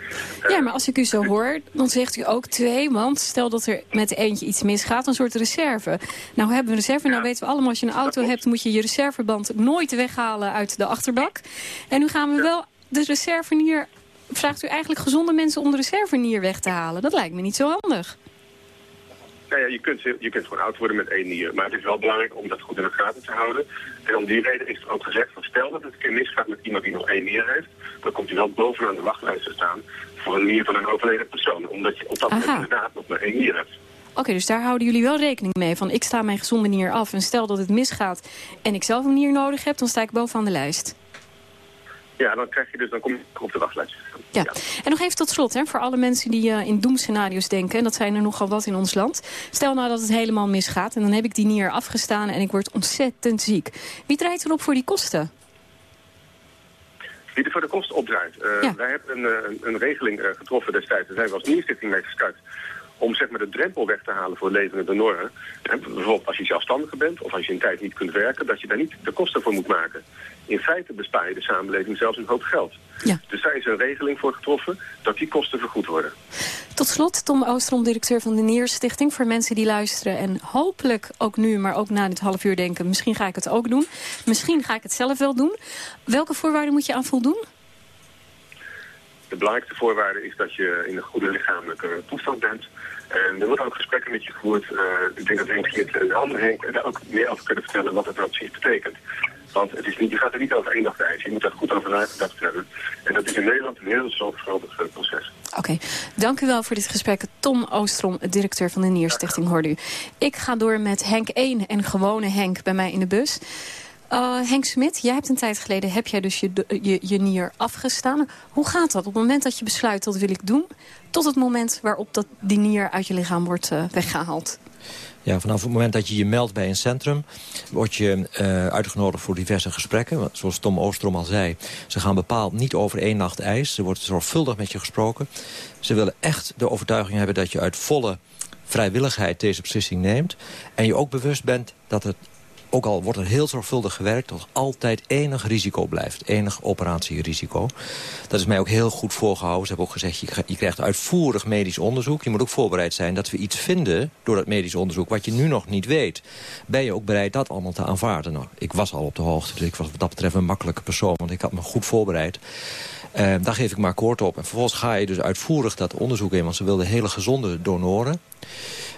Ja, maar als ik u zo hoor, dan zegt u ook twee. Want stel dat er met eentje iets misgaat, een soort reserve. Nou hebben we een reserve. Nou weten we allemaal, als je een auto hebt, moet je je reserveband nooit weghalen uit de achterbak. En nu gaan we wel de reservenier... Vraagt u eigenlijk gezonde mensen om de reservenier weg te halen? Dat lijkt me niet zo handig. Nou ja, je kunt, je kunt gewoon oud worden met één nier. Maar het is wel belangrijk om dat goed in de gaten te houden. En om die reden is er ook gezegd van stel dat het een keer misgaat met iemand die nog één nier heeft. Dan komt hij wel bovenaan de wachtlijst te staan voor een nier van een overleden persoon. Omdat je op dat moment inderdaad nog maar één nier hebt. Oké, dus daar houden jullie wel rekening mee. Van ik sta mijn gezonde nier af en stel dat het misgaat en ik zelf een nier nodig heb, dan sta ik bovenaan de lijst. Ja, dan, krijg je dus, dan kom je op de wachtlijst. Ja. en nog even tot slot, hè, voor alle mensen die uh, in doemscenario's denken... en dat zijn er nogal wat in ons land. Stel nou dat het helemaal misgaat en dan heb ik die nier afgestaan... en ik word ontzettend ziek. Wie draait erop voor die kosten? Wie er voor de kosten opdraait? Uh, ja. Wij hebben een, een, een regeling uh, getroffen destijds. Daar zijn we als Nierstichting mee gestart om zeg maar, de drempel weg te halen voor levende donoren. En bijvoorbeeld als je zelfstandige bent of als je een tijd niet kunt werken... dat je daar niet de kosten voor moet maken. In feite bespaar je de samenleving zelfs een hoop geld. Ja. Dus daar is een regeling voor getroffen dat die kosten vergoed worden. Tot slot, Tom Oostrom, directeur van de Neerstichting. Voor mensen die luisteren en hopelijk ook nu, maar ook na dit half uur denken... misschien ga ik het ook doen. Misschien ga ik het zelf wel doen. Welke voorwaarden moet je aan voldoen? De belangrijkste voorwaarde is dat je in een goede lichamelijke toestand bent. En er worden ook gesprekken met je gevoerd. Uh, ik denk dat Henk het en de andere Henk daar ook meer over kunnen vertellen wat het nou precies betekent. Want het is niet, je gaat er niet over één dag reizen. Je moet daar goed over nagedacht hebben. En dat is in Nederland een heel zorgvuldig proces. Oké, dank u wel voor dit gesprek. Tom Oostrom, directeur van de Nierstichting, hoorde u. Ik ga door met Henk 1 en gewone Henk bij mij in de bus. Henk Smit, jij hebt een tijd geleden heb jij dus je, je, je nier afgestaan. Hoe gaat dat op het moment dat je besluit dat wil ik doen... tot het moment waarop dat, die nier uit je lichaam wordt uh, weggehaald? Ja, vanaf het moment dat je je meldt bij een centrum... word je uh, uitgenodigd voor diverse gesprekken. Zoals Tom Oostrom al zei, ze gaan bepaald niet over één nacht ijs. Er wordt zorgvuldig met je gesproken. Ze willen echt de overtuiging hebben dat je uit volle vrijwilligheid deze beslissing neemt. En je ook bewust bent dat het ook al wordt er heel zorgvuldig gewerkt... dat altijd enig risico blijft. Enig operatierisico. Dat is mij ook heel goed voorgehouden. Ze hebben ook gezegd, je, krijgt uitvoerig medisch onderzoek. Je moet ook voorbereid zijn dat we iets vinden door dat medisch onderzoek... wat je nu nog niet weet. Ben je ook bereid dat allemaal te aanvaarden? Nou, ik was al op de hoogte, dus ik was wat dat betreft een makkelijke persoon. Want ik had me goed voorbereid. Uh, daar geef ik maar akkoord op. En vervolgens ga je dus uitvoerig dat onderzoek in... want ze wilden hele gezonde donoren.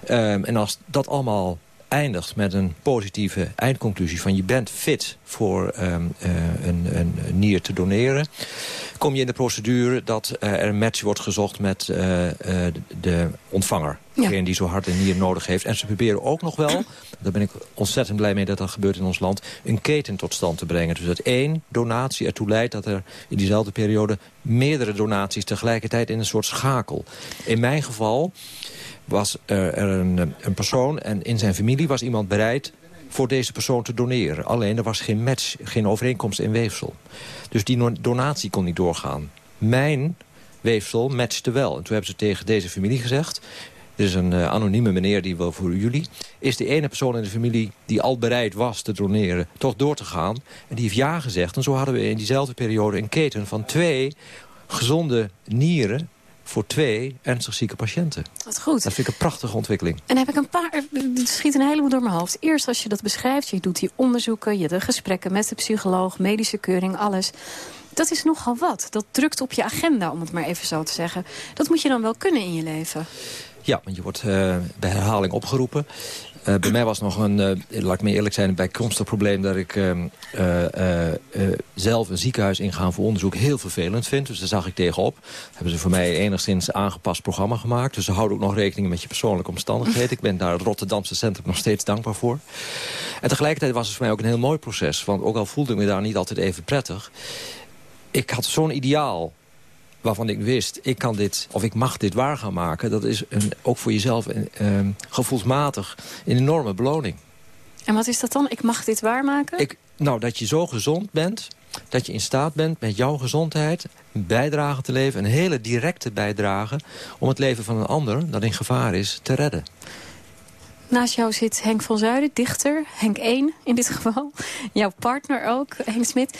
Uh, en als dat allemaal eindigt met een positieve eindconclusie van je bent fit voor um, uh, een, een, nier te doneren, kom je in de procedure dat uh, er een match wordt gezocht met uh, de, de ontvanger. Ja. Degene die zo hard een nier nodig heeft. En ze proberen ook nog wel, daar ben ik ontzettend blij mee dat dat gebeurt in ons land, een keten tot stand te brengen. Dus dat één donatie ertoe leidt dat er in diezelfde periode meerdere donaties tegelijkertijd in een soort schakel. In mijn geval was er een, een persoon en in zijn familie was iemand bereid voor deze persoon te doneren. Alleen er was geen match, geen overeenkomst in weefsel. Dus die donatie kon niet doorgaan. Mijn weefsel matchte wel. En toen hebben ze tegen deze familie gezegd... Dit is een uh, anonieme meneer die wil voor jullie. Is de ene persoon in de familie die al bereid was te doneren... toch door te gaan. En die heeft ja gezegd. En zo hadden we in diezelfde periode een keten van twee gezonde nieren voor twee ernstig zieke patiënten. Wat goed. Dat vind ik een prachtige ontwikkeling. En heb ik een paar, het schiet een heleboel door mijn hoofd. Eerst als je dat beschrijft, je doet die onderzoeken, je de gesprekken met de psycholoog, medische keuring, alles. Dat is nogal wat. Dat drukt op je agenda, om het maar even zo te zeggen. Dat moet je dan wel kunnen in je leven. Ja, want je wordt uh, bij herhaling opgeroepen. Uh, bij mij was nog een, uh, laat ik me eerlijk zijn, een bijkomstig probleem... dat ik uh, zelf een ziekenhuis ingaan voor onderzoek heel vervelend vind. Dus daar zag ik tegenop. Hebben ze voor mij enigszins aangepast programma gemaakt. Dus ze houden ook nog rekening met je persoonlijke omstandigheden. ik ben daar het Rotterdamse centrum nog steeds dankbaar voor. En tegelijkertijd was het voor mij ook een heel mooi proces. Want ook al voelde ik me daar niet altijd even prettig... ik had zo'n ideaal waarvan ik wist, ik kan dit, of ik mag dit waar gaan maken... dat is een, ook voor jezelf een, ehm, gevoelsmatig een enorme beloning. En wat is dat dan? Ik mag dit waarmaken? Ik, nou, dat je zo gezond bent, dat je in staat bent met jouw gezondheid... een bijdrage te leveren, een hele directe bijdrage... om het leven van een ander, dat in gevaar is, te redden. Naast jou zit Henk van Zuiden, dichter. Henk 1 in dit geval. Jouw partner ook, Henk Smit.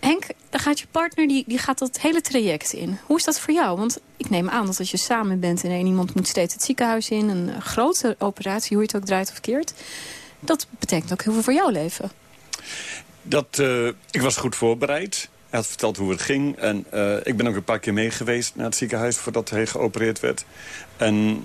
Henk, dan gaat je partner die, die gaat dat hele traject in. Hoe is dat voor jou? Want ik neem aan dat als je samen bent en één iemand moet steeds het ziekenhuis in... een grote operatie, hoe je het ook draait of keert... dat betekent ook heel veel voor jouw leven. Dat, uh, ik was goed voorbereid. Hij had verteld hoe het ging. En uh, ik ben ook een paar keer mee geweest naar het ziekenhuis... voordat hij geopereerd werd. En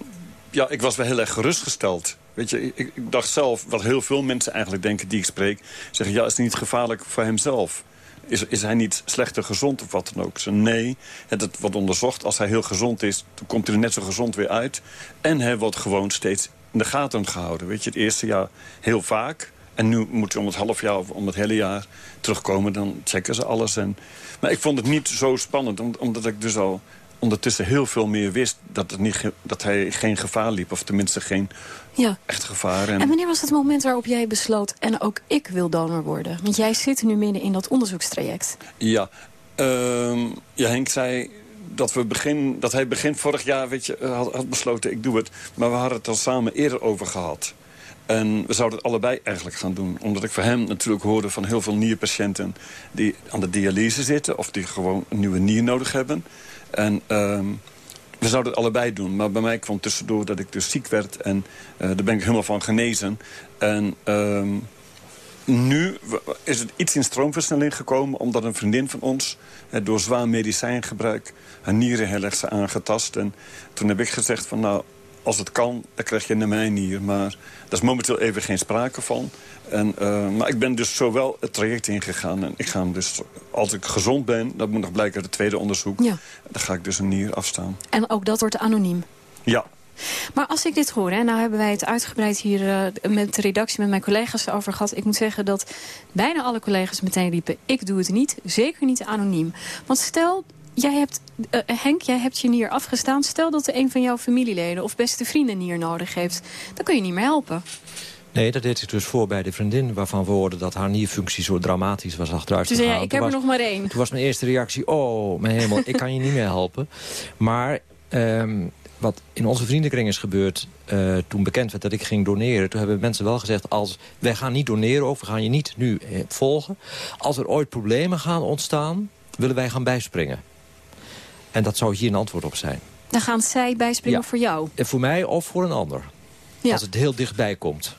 ja, ik was wel heel erg gerustgesteld. Weet je, ik, ik, dacht zelf, wat heel veel mensen eigenlijk denken die ik spreek... zeggen, ja, is het niet gevaarlijk voor hemzelf? Is, is hij niet slechter gezond of wat dan ook? Nee, het wordt onderzocht. Als hij heel gezond is, dan komt hij er net zo gezond weer uit. En hij wordt gewoon steeds in de gaten gehouden. Weet je, het eerste jaar heel vaak. En nu moet hij om het half jaar of om het hele jaar terugkomen. Dan checken ze alles. En, maar ik vond het niet zo spannend, omdat ik dus al ondertussen heel veel meer wist... dat, het niet, dat hij geen gevaar liep, of tenminste geen ja. echt gevaar. En... en wanneer was het moment waarop jij besloot... en ook ik wil donor worden? Want jij zit nu midden in dat onderzoekstraject. Ja, uh, ja Henk zei dat, we begin, dat hij begin vorig jaar weet je, had, had besloten, ik doe het. Maar we hadden het al samen eerder over gehad. En we zouden het allebei eigenlijk gaan doen. Omdat ik voor hem natuurlijk hoorde van heel veel nierpatiënten... die aan de dialyse zitten of die gewoon een nieuwe nier nodig hebben. En uh, we zouden het allebei doen. Maar bij mij kwam tussendoor dat ik dus ziek werd. En uh, daar ben ik helemaal van genezen. En uh, nu is het iets in stroomversnelling gekomen... omdat een vriendin van ons door zwaar medicijngebruik... haar nieren heel erg aangetast. En toen heb ik gezegd van nou, als het kan, dan krijg je naar mijn nier. Maar daar is momenteel even geen sprake van. En, uh, maar ik ben dus zowel het traject ingegaan. En ik ga hem dus, als ik gezond ben, dat moet nog blijken uit het tweede onderzoek. Ja. Dan ga ik dus een nier afstaan. En ook dat wordt anoniem? Ja. Maar als ik dit hoor, hè, nou hebben wij het uitgebreid hier uh, met de redactie met mijn collega's over gehad. Ik moet zeggen dat bijna alle collega's meteen riepen, ik doe het niet. Zeker niet anoniem. Want stel, jij hebt, uh, Henk, jij hebt je nier afgestaan. Stel dat er een van jouw familieleden of beste vrienden nier nodig heeft. Dan kun je niet meer helpen. Nee, dat deed ik dus voor bij de vriendin... waarvan we hoorden dat haar nierfunctie zo dramatisch was achteruit gegaan. Zei, ik heb er nog maar één. Toen was mijn eerste reactie, oh, mijn hemel, ik kan je niet meer helpen. Maar um, wat in onze vriendenkring is gebeurd... Uh, toen bekend werd dat ik ging doneren... toen hebben mensen wel gezegd... als wij gaan niet doneren of we gaan je niet nu eh, volgen. Als er ooit problemen gaan ontstaan... willen wij gaan bijspringen. En dat zou hier een antwoord op zijn. Dan gaan zij bijspringen ja. voor jou? En voor mij of voor een ander. Ja. Als het heel dichtbij komt.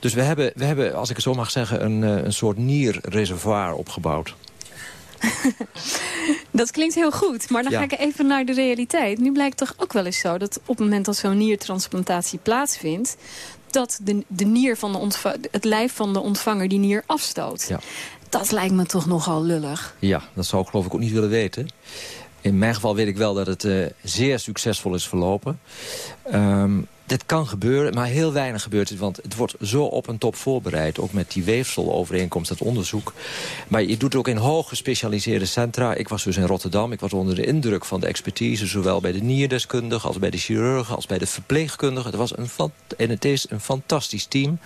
Dus we hebben, we hebben, als ik het zo mag zeggen, een, eh, een soort nierreservoir opgebouwd. dat klinkt heel goed, maar dan ja. ga ik even naar de realiteit. Nu blijkt toch ook wel eens zo dat op het moment dat zo'n niertransplantatie plaatsvindt... dat de, de nier van de het lijf van de ontvanger die nier afstoot. Ja. Dat lijkt me toch nogal lullig. Ja, dat zou ik geloof ik ook niet willen weten. In mijn geval weet ik wel dat het uh, zeer succesvol is verlopen. Um, dit kan gebeuren, maar heel weinig gebeurt het. Want het wordt zo op en top voorbereid. Ook met die weefselovereenkomst, dat onderzoek. Maar je doet het ook in hoog gespecialiseerde centra. Ik was dus in Rotterdam. Ik was onder de indruk van de expertise. Zowel bij de nierdeskundigen als bij de chirurgen als bij de verpleegkundigen. Het, was een, en het is een fantastisch team.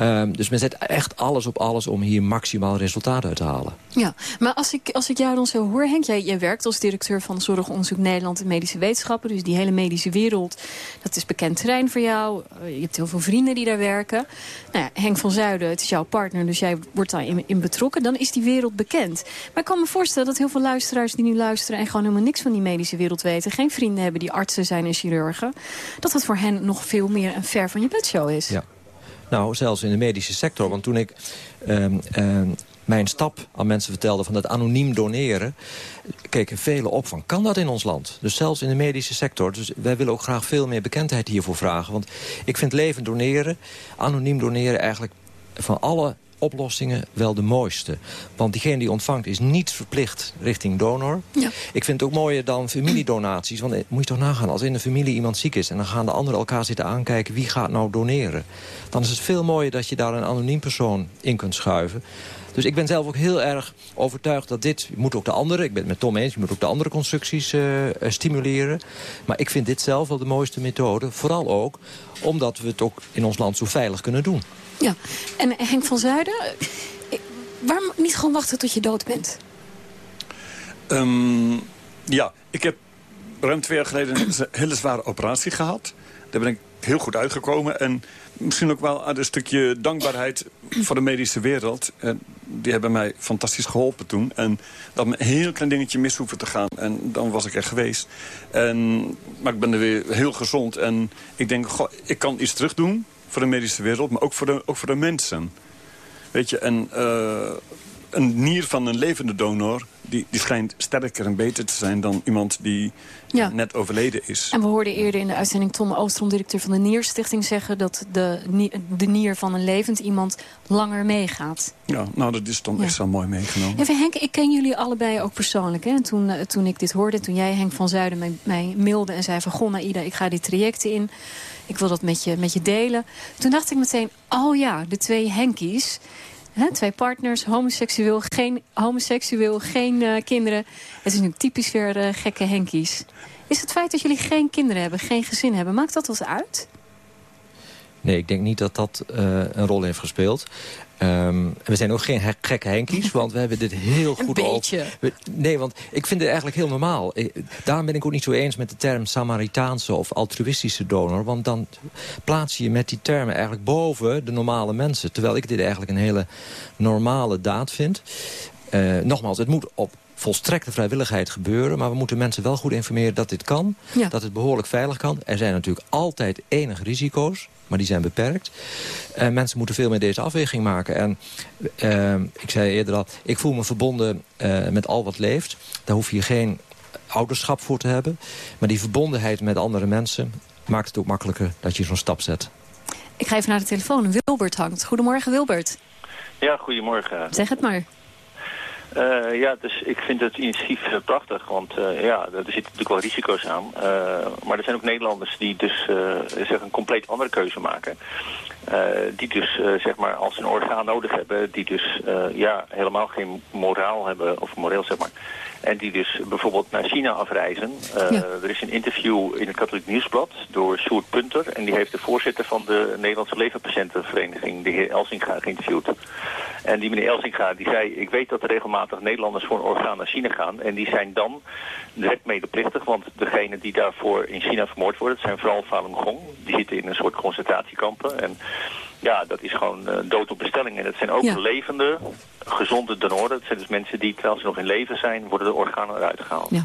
Um, dus men zet echt alles op alles om hier maximaal resultaat uit te halen. Ja, maar als ik, als ik jou dan zo hoor, Henk... Jij, jij werkt als directeur van Zorgonderzoek Nederland en Medische Wetenschappen. Dus die hele medische wereld, dat is bekend terrein voor jou. Eh, je hebt heel veel vrienden die daar werken. Nou ja, Henk van Zuiden, het is jouw partner, dus jij wordt daarin in betrokken. Dan is die wereld bekend. Maar ik kan me voorstellen dat heel veel luisteraars die nu luisteren... en gewoon helemaal niks van die medische wereld weten... geen vrienden hebben die artsen zijn en chirurgen... dat dat voor hen nog veel meer een ver van je bedshow is. Ja. Nou, zelfs in de medische sector. Want toen ik um, um, mijn stap aan mensen vertelde van het anoniem doneren... keken velen op van, kan dat in ons land? Dus zelfs in de medische sector. Dus wij willen ook graag veel meer bekendheid hiervoor vragen. Want ik vind leven doneren, anoniem doneren eigenlijk van alle oplossingen wel de mooiste. Want diegene die ontvangt is niet verplicht richting donor. Ja. Ik vind het ook mooier dan familiedonaties. Want eh, moet je toch nagaan, als in de familie iemand ziek is... en dan gaan de anderen elkaar zitten aankijken wie gaat nou doneren. Dan is het veel mooier dat je daar een anoniem persoon in kunt schuiven Dus ik ben zelf ook heel erg overtuigd dat dit... Je moet ook de andere, ik ben het met Tom eens... je moet ook de andere constructies uh, stimuleren. Maar ik vind dit zelf wel de mooiste methode. Vooral ook omdat we het ook in ons land zo veilig kunnen doen. Ja, en Henk van Zuiden... Waarom niet gewoon wachten tot je dood bent? Um, ja, ik heb ruim twee jaar geleden een hele zware operatie gehad. Daar ben ik heel goed uitgekomen. En misschien ook wel een stukje dankbaarheid voor de medische wereld. En die hebben mij fantastisch geholpen toen. En dat me een heel klein dingetje mis hoeven te gaan. En dan was ik er geweest. En, maar ik ben er weer heel gezond. En ik denk, goh, ik kan iets terug doen voor de medische wereld. Maar ook voor de, ook voor de mensen. Weet je, en uh, een nier van een levende donor... Die, die schijnt sterker en beter te zijn dan iemand die ja. net overleden is. En we hoorden eerder in de uitzending Tom Oostrom, directeur van de Nierstichting... zeggen dat de, de nier van een levend iemand langer meegaat. Ja, nou dat is dan ja. extra mooi meegenomen. Even Henk, ik ken jullie allebei ook persoonlijk. Hè? En toen, uh, toen ik dit hoorde, toen jij Henk van Zuiden mij, mij mailde en zei van... Goh, Naida, ik ga die trajecten in. Ik wil dat met je, met je delen. Toen dacht ik meteen, oh ja, de twee Henkies... Hè, twee partners, homoseksueel, geen, homoseksueel, geen uh, kinderen. Het is nu typisch weer uh, gekke henkies. Is het feit dat jullie geen kinderen hebben, geen gezin hebben... maakt dat wat uit? Nee, ik denk niet dat dat uh, een rol heeft gespeeld. Um, we zijn ook geen gekke henkies, want we hebben dit heel goed... Een beetje. We, nee, want ik vind het eigenlijk heel normaal. Daarom ben ik ook niet zo eens met de term Samaritaanse of altruïstische donor. Want dan plaats je je met die termen eigenlijk boven de normale mensen. Terwijl ik dit eigenlijk een hele normale daad vind. Uh, nogmaals, het moet op volstrekte vrijwilligheid gebeuren. Maar we moeten mensen wel goed informeren dat dit kan. Ja. Dat het behoorlijk veilig kan. Er zijn natuurlijk altijd enige risico's. Maar die zijn beperkt. En mensen moeten veel meer deze afweging maken. En uh, ik zei eerder al, ik voel me verbonden uh, met al wat leeft. Daar hoef je geen ouderschap voor te hebben. Maar die verbondenheid met andere mensen maakt het ook makkelijker dat je zo'n stap zet. Ik ga even naar de telefoon. Wilbert hangt. Goedemorgen Wilbert. Ja, goedemorgen. Zeg het maar. Uh, ja, dus ik vind het initiatief uh, prachtig, want uh, ja, er zitten natuurlijk wel risico's aan. maar er zijn ook Nederlanders die dus zeg een compleet andere keuze maken. die dus zeg maar als een orgaan nodig hebben, die dus ja, helemaal geen moraal hebben, of moreel zeg maar. En die dus bijvoorbeeld naar China afreizen. Uh, ja. Er is een interview in het Katholiek Nieuwsblad door Sjoerd Punter. En die heeft de voorzitter van de Nederlandse Leverpatiëntenvereniging, de heer Elsinga, geïnterviewd. En die meneer Elsinga die zei, ik weet dat er regelmatig Nederlanders voor een orgaan naar China gaan. En die zijn dan direct medeplichtig, want degenen die daarvoor in China vermoord worden, dat zijn vooral Falun Gong. Die zitten in een soort concentratiekampen. En ja, dat is gewoon uh, dood op bestelling. En dat zijn ook ja. levende, gezonde donoren. Dat zijn dus mensen die, terwijl ze nog in leven zijn, worden de organen eruit gehaald. Ja.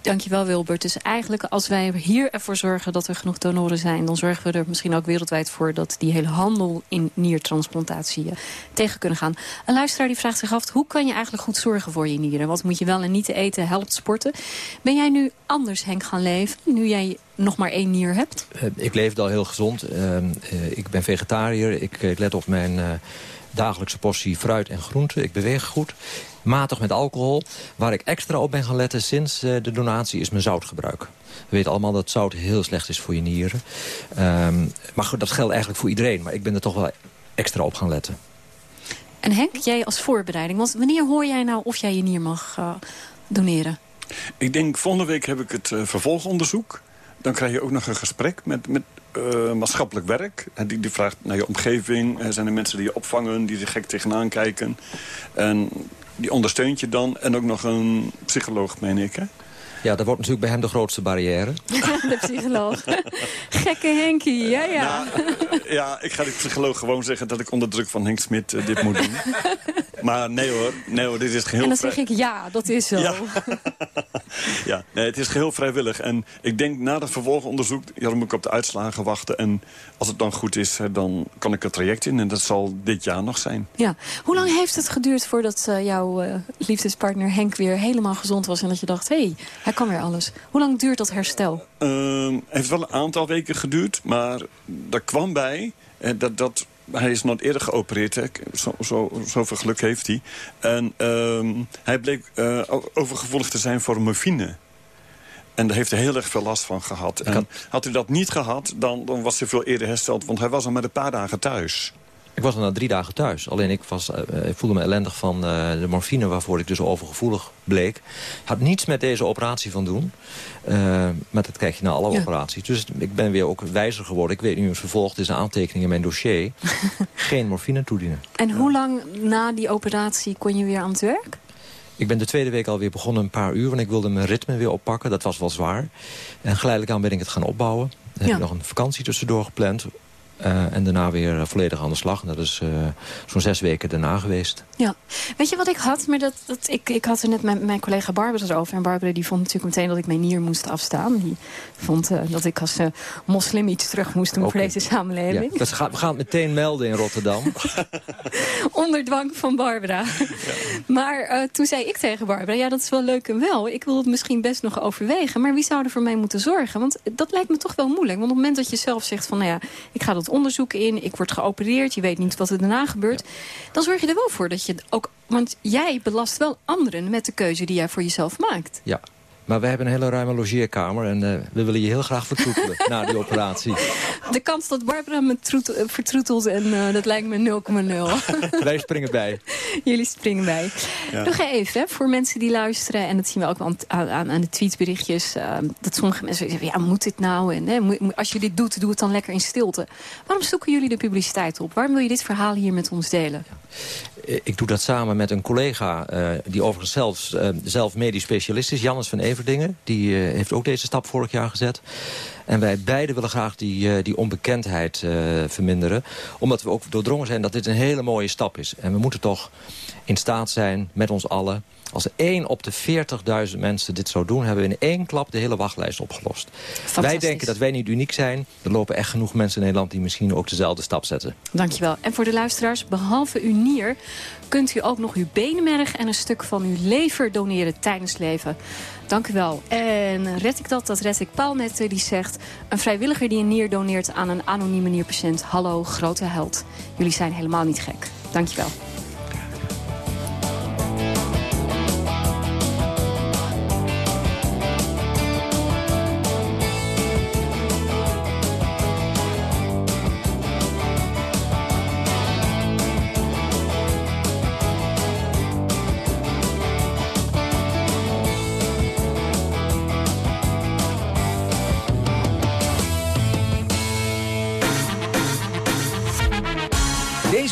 Dankjewel Wilbert. Dus eigenlijk als wij hier ervoor zorgen dat er genoeg donoren zijn... dan zorgen we er misschien ook wereldwijd voor... dat die hele handel in niertransplantatie uh, tegen kunnen gaan. Een luisteraar die vraagt zich af... hoe kan je eigenlijk goed zorgen voor je nieren? Wat moet je wel en niet te eten? Helpt sporten? Ben jij nu anders, Henk, gaan leven... nu jij nog maar één nier hebt? Uh, ik leef al heel gezond. Uh, ik ben vegetariër. Ik, ik let op mijn dagelijkse portie fruit en groente. Ik beweeg goed. Matig met alcohol. Waar ik extra op ben gaan letten sinds uh, de donatie is mijn zoutgebruik. We weten allemaal dat zout heel slecht is voor je nieren. Um, maar goed, dat geldt eigenlijk voor iedereen. Maar ik ben er toch wel extra op gaan letten. En Henk, jij als voorbereiding. Want wanneer hoor jij nou of jij je nier mag uh, doneren? Ik denk, volgende week heb ik het uh, vervolgonderzoek. Dan krijg je ook nog een gesprek met, met uh, maatschappelijk werk. En die, die vraagt naar je omgeving. Zijn er mensen die je opvangen, die er gek tegenaan kijken. En die ondersteunt je dan. En ook nog een psycholoog, meen ik, hè? Ja, dat wordt natuurlijk bij hem de grootste barrière. de psycholoog. Gekke Henkie, ja, ja. Nou, ja, ik ga die psycholoog gewoon zeggen dat ik onder druk van Henk Smit uh, dit moet doen. maar nee hoor, nee hoor, dit is geheel... En dan zeg ik ja, dat is zo. Ja, ja nee, het is geheel vrijwillig. En ik denk na het vervolgonderzoek, ja, dan moet ik op de uitslagen wachten. En als het dan goed is, dan kan ik het traject in. En dat zal dit jaar nog zijn. Ja. Hoe lang heeft het geduurd voordat uh, jouw uh, liefdespartner Henk weer helemaal gezond was... en dat je dacht, hé, hey, hij kan weer alles. Hoe lang duurt dat herstel? Uh, het heeft wel een aantal weken geduurd, maar daar kwam bij... Eh, dat, dat hij is nooit eerder geopereerd. Hè. Zo, zo, zoveel geluk heeft hij. En uh, hij bleek uh, overgevoelig te zijn voor morfine. En daar heeft hij heel erg veel last van gehad. En had hij dat niet gehad, dan, dan was hij veel eerder hersteld. Want hij was al met een paar dagen thuis. Ik was er na drie dagen thuis. Alleen ik, was, uh, ik voelde me ellendig van uh, de morfine waarvoor ik dus overgevoelig bleek. Had niets met deze operatie van doen. Uh, maar dat krijg je na alle ja. operaties. Dus ik ben weer ook wijzer geworden. Ik weet nu, vervolgd is een aantekening in mijn dossier. Geen morfine toedienen. En hoe lang na die operatie kon je weer aan het werk? Ik ben de tweede week alweer begonnen een paar uur... want ik wilde mijn ritme weer oppakken. Dat was wel zwaar. En geleidelijk aan ben ik het gaan opbouwen. Dan heb ik nog een vakantie tussendoor gepland. Uh, en daarna weer uh, volledig aan de slag. En dat is uh, zo'n zes weken daarna geweest. Ja. Weet je wat ik had? Maar dat, dat, ik, ik had er net met mijn collega Barbara over. En Barbara die vond natuurlijk meteen dat ik mijn nier moest afstaan. Die vond dat ik als moslim iets terug moest doen okay. voor deze samenleving. Ja, dus we gaan het meteen melden in Rotterdam. Onder dwang van Barbara. Ja. Maar toen zei ik tegen Barbara... ja, dat is wel leuk en wel. Ik wil het misschien best nog overwegen. Maar wie zou er voor mij moeten zorgen? Want dat lijkt me toch wel moeilijk. Want op het moment dat je zelf zegt van... nou ja, ik ga dat onderzoek in, ik word geopereerd... je weet niet wat er daarna gebeurt... dan zorg je er wel voor dat je ook... want jij belast wel anderen met de keuze die jij voor jezelf maakt. Ja, maar we hebben een hele ruime logeerkamer en uh, we willen je heel graag vertroetelen na die operatie. De kans dat Barbara me vertroetelt, en uh, dat lijkt me 0,0. Wij springen bij. Jullie springen bij. Ja. Nog even, hè, voor mensen die luisteren, en dat zien we ook aan, aan, aan de tweetsberichtjes, uh, dat sommige mensen zeggen, ja, moet dit nou? En hè, als je dit doet, doe het dan lekker in stilte. Waarom zoeken jullie de publiciteit op? Waarom wil je dit verhaal hier met ons delen? Ja. Ik doe dat samen met een collega, uh, die overigens zelfs, uh, zelf medisch specialist is, Jannes van Everdingen. Die heeft ook deze stap vorig jaar gezet. En wij beiden willen graag die, die onbekendheid verminderen. Omdat we ook doordrongen zijn dat dit een hele mooie stap is. En we moeten toch in staat zijn, met ons allen... Als één op de 40.000 mensen dit zou doen... hebben we in één klap de hele wachtlijst opgelost. Wij denken dat wij niet uniek zijn. Er lopen echt genoeg mensen in Nederland... die misschien ook dezelfde stap zetten. Dankjewel. En voor de luisteraars, behalve uw nier... kunt u ook nog uw benenmerg en een stuk van uw lever doneren tijdens leven. Dank u wel. En red ik dat? Dat red ik Paul Netter, die zegt... een vrijwilliger die een nier doneert aan een anonieme nierpatiënt. Hallo, grote held. Jullie zijn helemaal niet gek. Dankjewel. Deze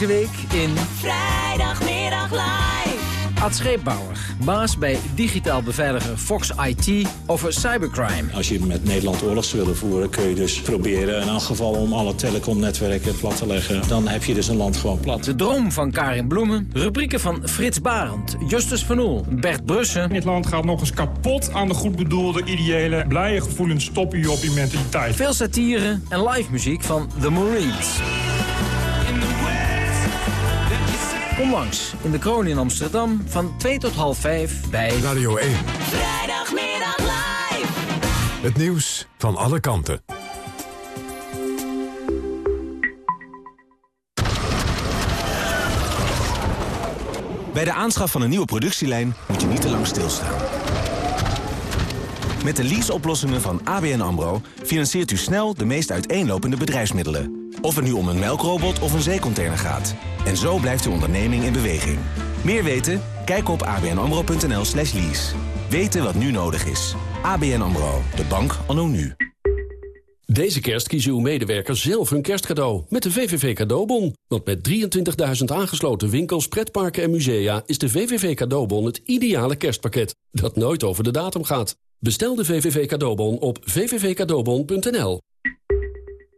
week in... Vrijdagmiddag live. Ad Scheepbouwer, baas bij digitaal beveiliger Fox IT over cybercrime. Als je met Nederland oorlogs willen voeren... kun je dus proberen in elk geval om alle telecomnetwerken plat te leggen. Dan heb je dus een land gewoon plat. De droom van Karin Bloemen, rubrieken van Frits Barend, Justus Van Oel, Bert Brussen. Dit land gaat nog eens kapot aan de goed bedoelde, ideële, blije gevoelens stoppen je op je mentaliteit. Veel satire en live muziek van The Marines. Kom langs in de kroon in Amsterdam van 2 tot half 5 bij Radio 1. Vrijdagmiddag live. Het nieuws van alle kanten. Bij de aanschaf van een nieuwe productielijn moet je niet te lang stilstaan. Met de leaseoplossingen van ABN AMRO financiert u snel de meest uiteenlopende bedrijfsmiddelen. Of het nu om een melkrobot of een zeecontainer gaat. En zo blijft uw onderneming in beweging. Meer weten? Kijk op abnamro.nl slash lease. Weten wat nu nodig is. ABN AMRO, de bank anno nu. Deze kerst kiezen uw medewerkers zelf hun kerstcadeau met de VVV Cadeaubon. Want met 23.000 aangesloten winkels, pretparken en musea... is de VVV Cadeaubon het ideale kerstpakket dat nooit over de datum gaat. Bestel de VVV Cadeaubon op vvvcadeaubon.nl.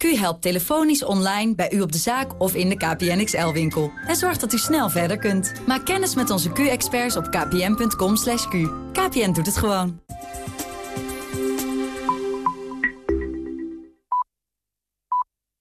Q helpt telefonisch online bij u op de zaak of in de KPN XL-winkel. En zorgt dat u snel verder kunt. Maak kennis met onze Q-experts op kpn.com. /q. KPN doet het gewoon.